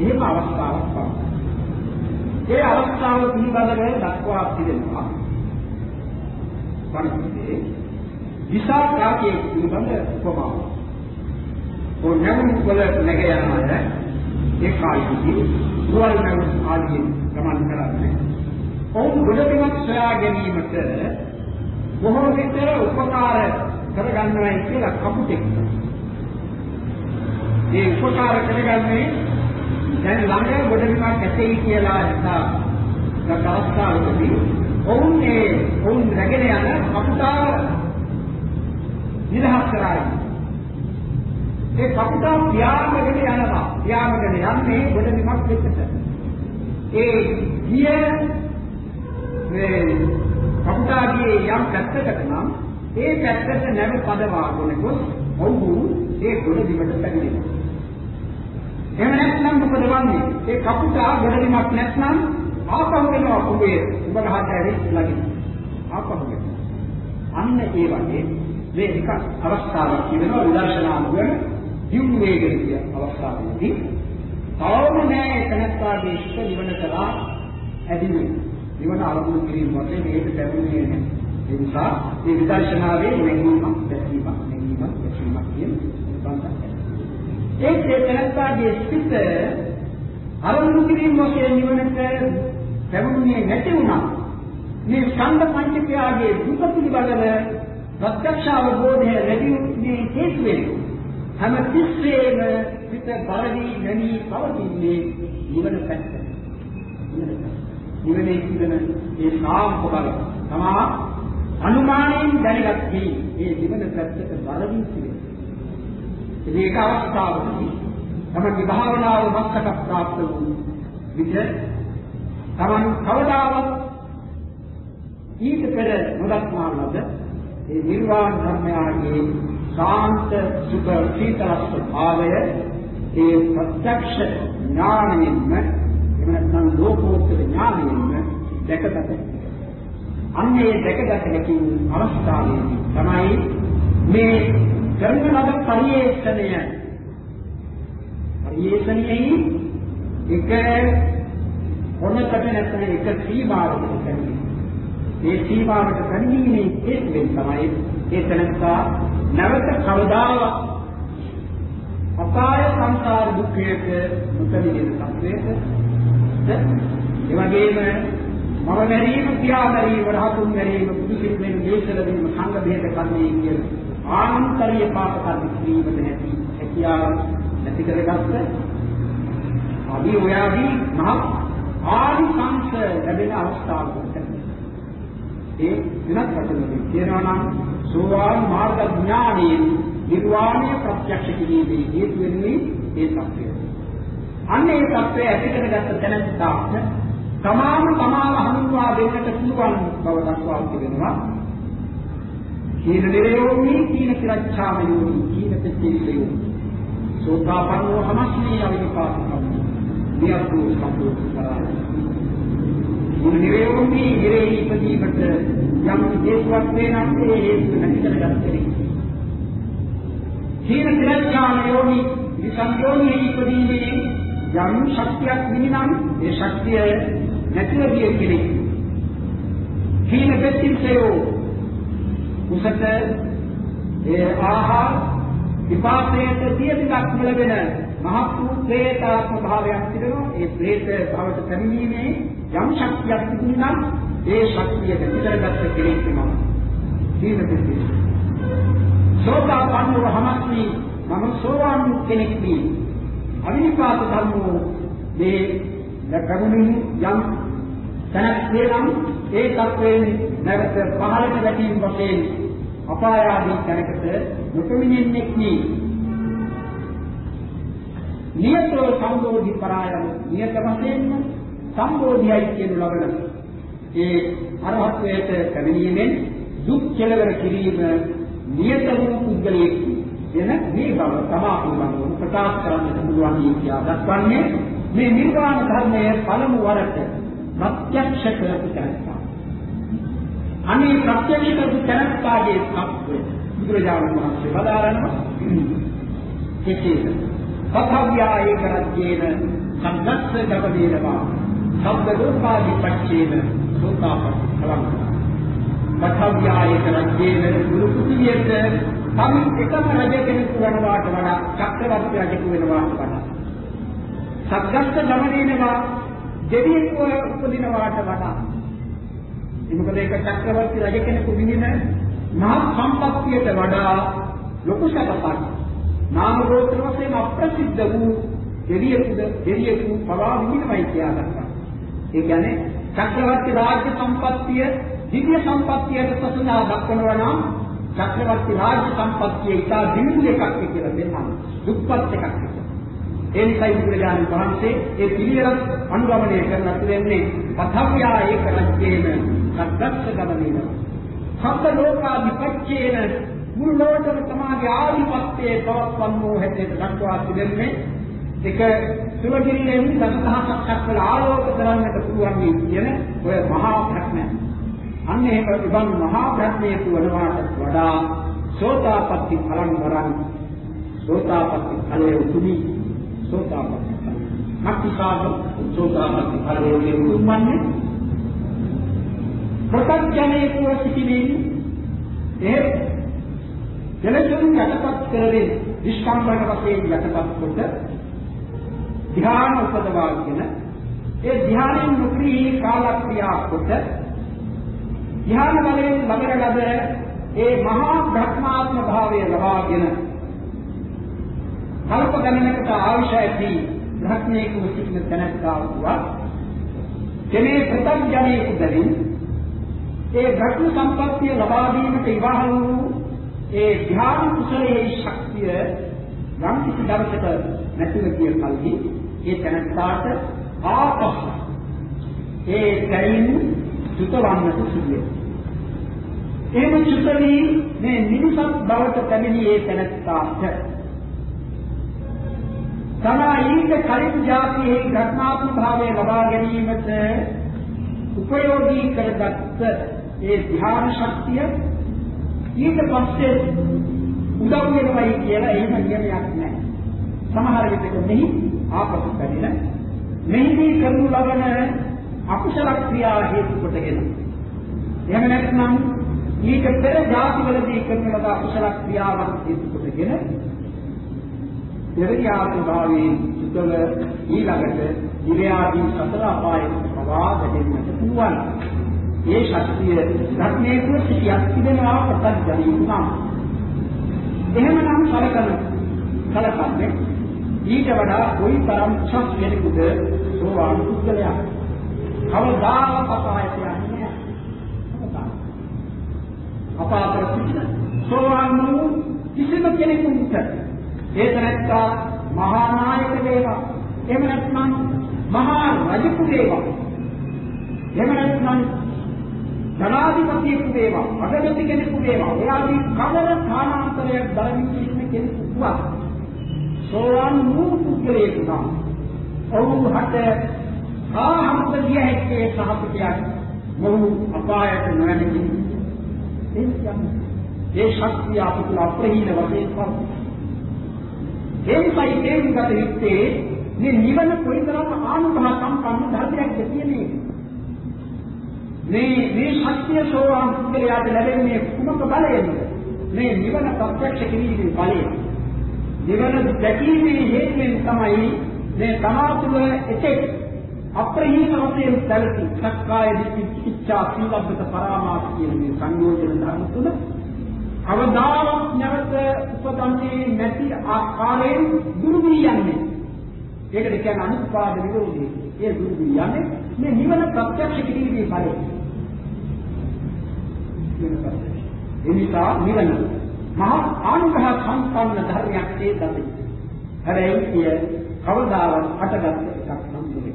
එහෙම අවස්ථාවක් පවතී. ඒ අවස්ථාව පිළිබඳව දක්වා තිබෙනවා. පරිපූර්ණේ විසාකාකයේ පිළිබඳ උපමාවක්. ඕනෑම වල නැග යනවාද ඒ කාලෙදී දුවල් නම් ආදී ගමන් කරන්නේ. ඔවුන් ගොඩබිමක් සොයා ගැනීමට බොහෝ විට උපකාර කරගන්නයි කියලා කපුටෙක්. මේ උපකාර කරගන්නේ දැන් ළඟ ගොඩබිමක් ඇතේ කියලා හිතා ගතවස්ථාවකදී ඔවුන් ඒ ඔවුන් රැගෙන යන කපුටාව නිදහස් කරයි. ඒ කපුටා පියාඹගෙන යනවා. පියාඹගෙන යන්නේ ගොඩබිමක් වෙතට. ඒ ගිය මේ කපුටාගේ යම් පැත්තකට නම් ඒ පැත්තට නැව පදවාගෙන ගොස් ඔව්හු ඒ ගොඩබිමට පැමිණෙනවා. එහෙම නැත්නම් මොකද වන්නේ? ඒ කපුටා ගොඩබිමක් නැත්නම් ආපහු වෙනවා කුඹේ උඹලහට ඇවිත් ළඟින්. ආපහු වෙනවා. අන්න ඒ වගේ මේ එක අවස්ථාවක් තිබෙනවා විදර්ශනා නුවණ දියුණු වේගෙන කිය අවස්ථාවේදී තවම නෑ තනත්තාගේ ඉෂ්ට නිවන කළා ඇදිනේ. නිවන අරමුණු කිරීම වශයෙන් මේක ලැබුණේ නෑ. ඒ නිසා මේ විදර්ශනාවේ නැගීමක්, දැකීමක්, නැගීමක්, දැකීමක් කියන බන්ධයක්. ඒ තනත්තාගේ සිත අරමුණු කිරීම වශයෙන් නිවනට ලැබුණේ නැති වුණා. මේ ස්කන්ධ පංචකයාගේ දුක පිළිබඳව ප්‍රත්‍යක්ෂ අවබෝධය ලැබීමේ හේතු වෙනවා. හැම තිස්සේම පිට බලවි නැමී පවතින්නේ නිවන පැත්ත. නිවනේ කියන ඒ සාම්ප බල තමා අනුමානයෙන් දැනගත්තේ මේ නිවන පැත්තට බලවි කියන්නේ. ඒක අවස්ථාවකදී තමයි භාවනාව මත්තක ප්‍රාප්ත වූ විට තමන් කවදාවත් ඊට පෙර නොදක්නා ලද ඒ නිර්වාණ ධර්මයාගේ ශාන්ත සුඛ සීතල ස්වභාවය ඒ ප්‍රත්‍යක්ෂ ඥානයෙන්ම එහෙම නැත්නම් ලෝකෝත්තර ඥානයෙන්ම දැකගත අන්නේ දැකගත හැකි අවස්ථාවේදී තමයි මේ කරන ලද පරිේෂණය පරිේෂණයෙහි එක කොන කොනකට නැත්නම් එක සීමාවකට පැමිණෙනවා. ඒ සීමාවට පැමිණීමේ හේතුවෙන් තමයි ඒ තනත්තා නැවත කවදාවත් අපාය සංසාර දුක්ඛයට මුතමින සත්‍යයට ඒ වගේම මම මැරීම පියා මැරීම රහතුන් මැරීම බුදුසින් වෙන දේශල වීම සංඝ බෙහෙත කන්නේ කියන ආනන්තරීය පාප කර්ම කිරීමද නැති හැකියාව නැති කරගත්ත අදී ඔයාදී මහ ආනිසංස ලැබෙන අවස්ථාවකට ඒ වෙනත් වශයෙන් කියනවා නම් සෝවාන් මාර්ග ඥානයේ නිර්වාණය ප්‍රත්‍යක්ෂ කිරීමේ හේතු වෙන්නේ ඒ සත්‍යය. අන්න ඒ සත්‍යය ඇති කරගත්ත තැනට තමාම තමාව හඳුන්වා දෙන්නට පුළුවන් බව දක්වා තිබෙනවා. කීන නිරයෝනි කීන කිරච්ඡාමයෝනි කීන පෙච්චේසයෝ සෝතාපන්නෝ හමස්මී අවිපාකම් නියතු සම්පූර්ණ කරා මුළු නිරේවුන්ගේ ඉරේ ඉපදීමට යම් හේතුවක් වෙනම් ඒ හේතු නැති කරගත්තේ. සීන ත්‍යාඥාන යෝනි විසංයෝනි ඉපදීමේ යම් ශක්තියක් නිනම් ඒ ශක්තිය නැතිව ගිය කෙනෙක්. සීන දෙත්තිසයෝ උසත ඒ ආහාර විපාකයට සියදිලක් ලැබෙන මහත් වූ ප්‍රේතාත්ම භාවයක් තිබෙනවා. ඒ ප්‍රේත භවයට පැමිණීමේ යම් ශක්තියක් තිබුණා නම් ඒ ශක්තිය නැති කරගත්ත කෙනෙක් මම ජීවිතේ සෝතාපන්නව හමස්මි. මම සෝවාන් කෙනෙක් වී. අවිනිපාත ධර්මෝ. මේ ලැබුණු යම් තනක් වේනම් ඒ තත්වයෙන් නැවත පහළට වැටීම වශයෙන් අපාය ආදී තැනකට නොපෙමිණෙන්නේ නී නියතෝ සම්බෝධි පරායන. නියත වශයෙන්ම සම්බෝධියයි කියනු ලබන ඒ අරහත්වයට පැමිණීමෙන් දුක් කෙලවර කිරීම නියත වූ පුද්ගලයෙක් වෙන මේ බව තමා පිළිබඳව ප්‍රකාශ කරන්නට පුළුවන් කියා දක්වන්නේ මේ නිර්වාණ ධර්මයේ පළමු වරට ප්‍රත්‍යක්ෂ කරපු තැනත්තා. අනේ ප්‍රත්‍යක්ෂ කරපු තැනත්තාගේ සත්‍ය බුදුරජාණන් වහන්සේ වදාරනවා කෙසේද? පතව්‍යා ඒක රජ්‍යේන සම්දස්ස ගවදේනවා සබ්බ ලෝකාදිපච්චේන සෝතාපට්ටි ඵලං පඨව්‍යායක රජ්‍යේන ගුරු කුටියට තම එකම රජ කෙනෙකු වෙනවාට වඩා චක්‍රවර්ති රජෙකු වෙනවාට වඩා. සත්‍යස්ත ගමනේනවා දෙවියෙකු උපදිනවාට වඩා. මොකද ඒක චක්‍රවර්ති රජ කෙනෙකු විඳින මහා සම්පත්තියට වඩා ලොකු සැපක් නාම රෝත්‍ර වශයෙන් අප්‍රසිද්ධ වූ දෙවියෙකුද දෙවියෙකු පවා විඳිනවයි කියලා ගන්නවා ඒ කියන්නේ චක්‍රවර්ති රාජ්‍ය සම්පත්තිය දිව්‍ය සම්පත්තියට සසඳා දක්වනවා නම් චක්‍රවර්ති රාජ්‍ය සම්පත්තිය ඉතා දිනුතු එකක් කියලා දෙන්නම්. දුප්පත් එකක් කියලා. ඒ නිසායි බුදුරජාණන් වහන්සේ ඒ පිළිවෙලක් අනුගමනය කරන්නට වෙන්නේ පතව්‍යා ඒක රජ්‍යේන සද්දස්ස ගමනේන. සබ්බ ලෝකාධිපත්‍යේන මුළු ලෝකෙම සමාගේ ආධිපත්‍යයේ පවත්වන්නෝ හැටියට දක්වා තිබෙන්නේ එක සුවගිරියෙන් දසදහසක් සක්වල ආලෝක කරන්නට පුළුවන් මේ කියන ඔය මහා ප්‍රඥය. අන්න ඒක ඉබන් මහා ප්‍රඥයේ වනවාට වඩා සෝතාපට්ටි ඵලං වරං සෝතාපට්ටි ඵලයේ උතුමි සෝතාපට්ටි ඵල. මක්තිසාද සෝතාපට්ටි ඵලයේ උතුම්මන්නේ ප්‍රත්‍යඥයේ කුව සිටිනේ ඒ ජනසුන් යටපත් කරගෙන විස්කම්බන වශයෙන් යටපත් කොට ධ්‍යාන උපදවාගෙන ඒ ධ්‍යානෙන් නොක්‍රී කාලක්‍රියා කොට ධ්‍යාන බලයෙන් ලබන ලද ඒ මහා භ්‍රමාත්ම භාවය ලබාගෙන කල්ප ගණනකට ආයුෂ ඇති භ්‍රමණේකු සිටින තැනැත්තා වූවා කෙනේ ප්‍රත්‍යඥයෙකු බැවින් ඒ භ්‍රම සම්පත්තිය ලබා දීමට ඉවහල් වූ ඒ ධ්‍යාන කුසලයේ ශක්තිය යම් කිසි දවසක නැතිව ගිය කල්හි ඒ තැනට ආපහු ඒ කයින් සුතවන්නට සිදුවේ. එහෙම සුතවි මේ මිනිසක් බවට පැමිණි ඒ තැනට සමායික කලින් જાතියේ ධර්මාත්ම භාවය ලබා ගැනීමට උපයෝගී කරගත්ත ඒ ධ්‍යාන ශක්තිය ඊට පස්සේ උදව් වෙනවයි කියලා එහෙම නියමයක් නැහැ. සමහර විටක මෙහි ආපසු පැමිණ මෙහිදී කරනු ලබන අකුසල ක්‍රියා හේතු කොටගෙන එහෙම නැත්නම් ඊට පෙර ජාතිවලදී කරන ලද අකුසල ක්‍රියාවන් හේතු කොටගෙන පෙරියාතු භාවයෙන් සුතව ඊළඟට ඉරයාදී සතර අපායකට පවා ගැටෙන්නට පුළුවන්. ඒ ශක්තිය ධර්මයේ තුල සිටියක් තිබෙනවා ප්‍රත්‍යක්ෂණය වුණා. එහෙමනම් කලකන කලකන්නේ ඊට වඩා කොයි තරම් ශස් කෙනෙකුද සෝවාන් පුද්ගලයා. කවදාවත් අපායට යන්නේ නැහැ. අපාතර පිටින සෝවාන් වූ කිසිම කෙනෙකුට ඒක නැත්තා මහා නායක වේවා. එහෙම නැත්නම් මහා රජෙකු වේවා. එහෙම නැත්නම් ජනාධිපතියෙකු වේවා. අගමැති කෙනෙකු වේවා. එයාගේ කවර ස්ථානාන්තරයක් දරමින් ඉන්න කෙනෙකු වුණා. සෝවාන් වූ පුද්ගලයෙකු නම් ඔවුන් හට ආහම්ත දිය හැක්කේ සහපිතයක් මොහු අපායට නොයන්නේ. ඒ ශක්තිය අපට අප්‍රහීන වශයෙන් පවතී. ඒකයි තේරුම් ගත යුත්තේ මේ නිවන කොයිතරම් ආනුභව සම්පන්න ධර්මයක්ද කියන එක. මේ මේ ශක්තිය සෝවාන් පුද්ගලයාට ලැබෙන්නේ කුමක බලයෙන්ද? මේ නිවන ප්‍රත්‍යක්ෂ කිරීමේ බලය. නිවන දැකීමේ හේතුවෙන් තමයි මේ තමා තුළ එතෙක් අප්‍රහීන වශයෙන් පැවති සක්කාය දිට්ඨි චිත්තා සීලබ්බත පරාමාස කියන මේ සංයෝජන ධර්ම තුළ කවදාවත් නැවත උපදන්නේ නැති ආකාරයෙන් දුරු වී යන්නේ. ඒකට කියන්නේ අනුත්පාද නිරෝධය. ඒ දුරු වී යන්නේ මේ නිවන ප්‍රත්‍යක්ෂ කිරීමේ බලය. ඒ නිසා නිවන මහා ආනුභව සම්පන්න ධර්මයක් ඒ දතේ. හැබැයි එය කවදාවත් අටගත් එකක් නම් නෙවෙයි.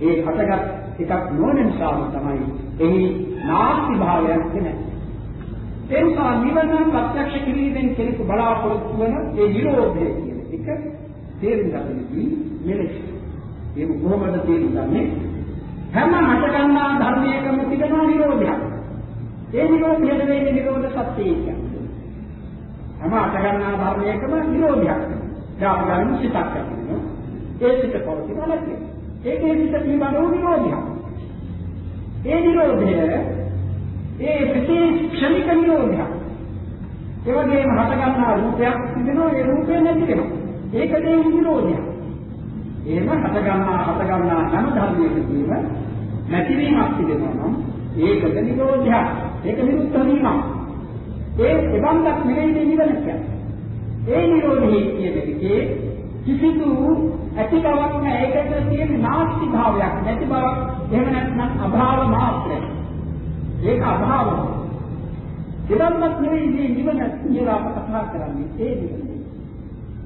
ඒ අටගත් එකක් නොවන නිසාම තමයි එහි නාස්ති භාවයක් නැහැ. ඒ නිසා නිවන ප්‍රත්‍යක්ෂ කිරීමෙන් කෙනෙකු බලාපොරොත්තු වන ඒ නිරෝධය කියන එක තේරුම් ගන්නදී මෙලෙස. ඒක කොහොමද තේරුම් ගන්නේ? හැම හට ගන්නා ධර්මයකම තිබෙනා නිරෝධයක්. ඒ නිරෝධය දෙන්නේ නිරෝධ සත්‍යය කියන්නේ. හැම හට ගන්නා ධර්මයකම නිරෝධයක්. දැන් අපි ගන්න සිතක් ගන්නවා. ඒ සිත පොරොත්තු නැති. ඒකේ සිත පිළිබඳව නිරෝධයක්. ඒ නිරෝධය ඒ සිතේ ක්ෂණික නිරෝධය. ඒ වගේම හට ගන්නා රූපයක් තිබෙනවා ඒ රූපය නැති වෙනවා. ඒකද ඒ නිරෝධය. එහෙම හට ගන්නා හට ගන්නා හැම ධර්මයකදීම නැතිවීමක් තිබෙනවා නම් ඒකද නිරෝධය. ඒක නිරුද්ධ වීමක්. ඒ එවන්දක් නෙවෙයි නිවන කියන්නේ. ඒ නිරෝධයේ කියන එකේ කිසිදු ඇති බවක් නැහැ. ඒකට තියෙන නාස්ති භාවයක් නැති බවක් එහෙම නැත්නම් අභාව මාත්‍රයක්. ඒක අභාවය. ඉදම්මත් නෙවෙයි මේ නිවන කියලා අප කතා කරන්නේ ඒ නිවන.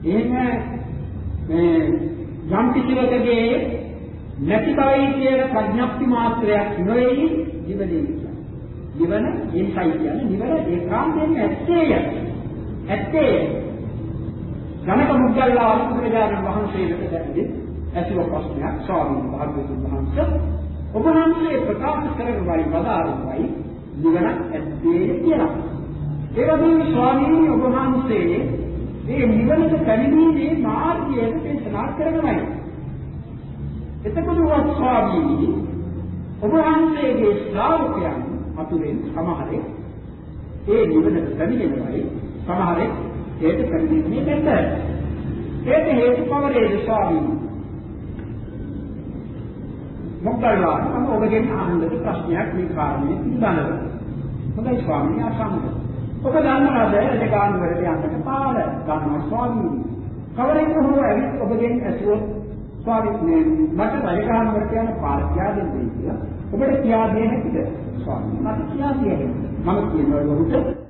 එහෙම මේ යම් කිසිවකගේ නැති බවයි කියන ප්‍රඥප්ති මාත්‍රයක් නෙවෙයි නිවනේ කියන්නේ. නිවන ඒකයි කියන්නේ නිවන ඒකාන්තයෙන් ඇත්තේය. ඇත්තේ ජනක මුගල්ලා බුදුරජාණන් වහන්සේට දැන්නේ ඇතිව ප්‍රශ්නයක් ස්වාමීන් වහන්සේ ඔබ වහන්සේ ප්‍රකාශ කරනවායි වදාරනවායි නිවන ඇත්තේ කියලා. ඒ වගේම ස්වාමීන් ඔබ වහන්සේ මේ නිවනට පැමිණීමේ මාර්ගය දේශනා කරනවායි. එතකොට වත් ස්වාමීන් ඔබ වහන්සේගේ ශ්‍රාවකයන් අතුරෙන් සමහරේ ඒ නිවනට පැමිණෙනවායි සමහරේ ඒකට පැමිණෙන්නේ නැත. ඒක හේතු පවරේද ස්වාමීන් මොකක්දලා මම ඔබගෙන් අහන්න ප්‍රශ්නයක් මේ කාරණේ පිළිබඳව. හොඳයි ස්වාමීන් වහන්සේ. ඔබ දන්නවද එදගාන වලට යන්නට පාර ගන්නවා ස්වාමීන්. කවරෙක් හෝ ඇවිත් ඔබගෙන් ඇසුවොත් ස්වාමීන් මට රජගාන වලට යන පාර කියා දෙන්නේ කියලා. ඔබට කියා දෙන්නේ නැතිද? ස්වාමීන් මට කියා දෙන්නේ. මම කියනවා ඔබට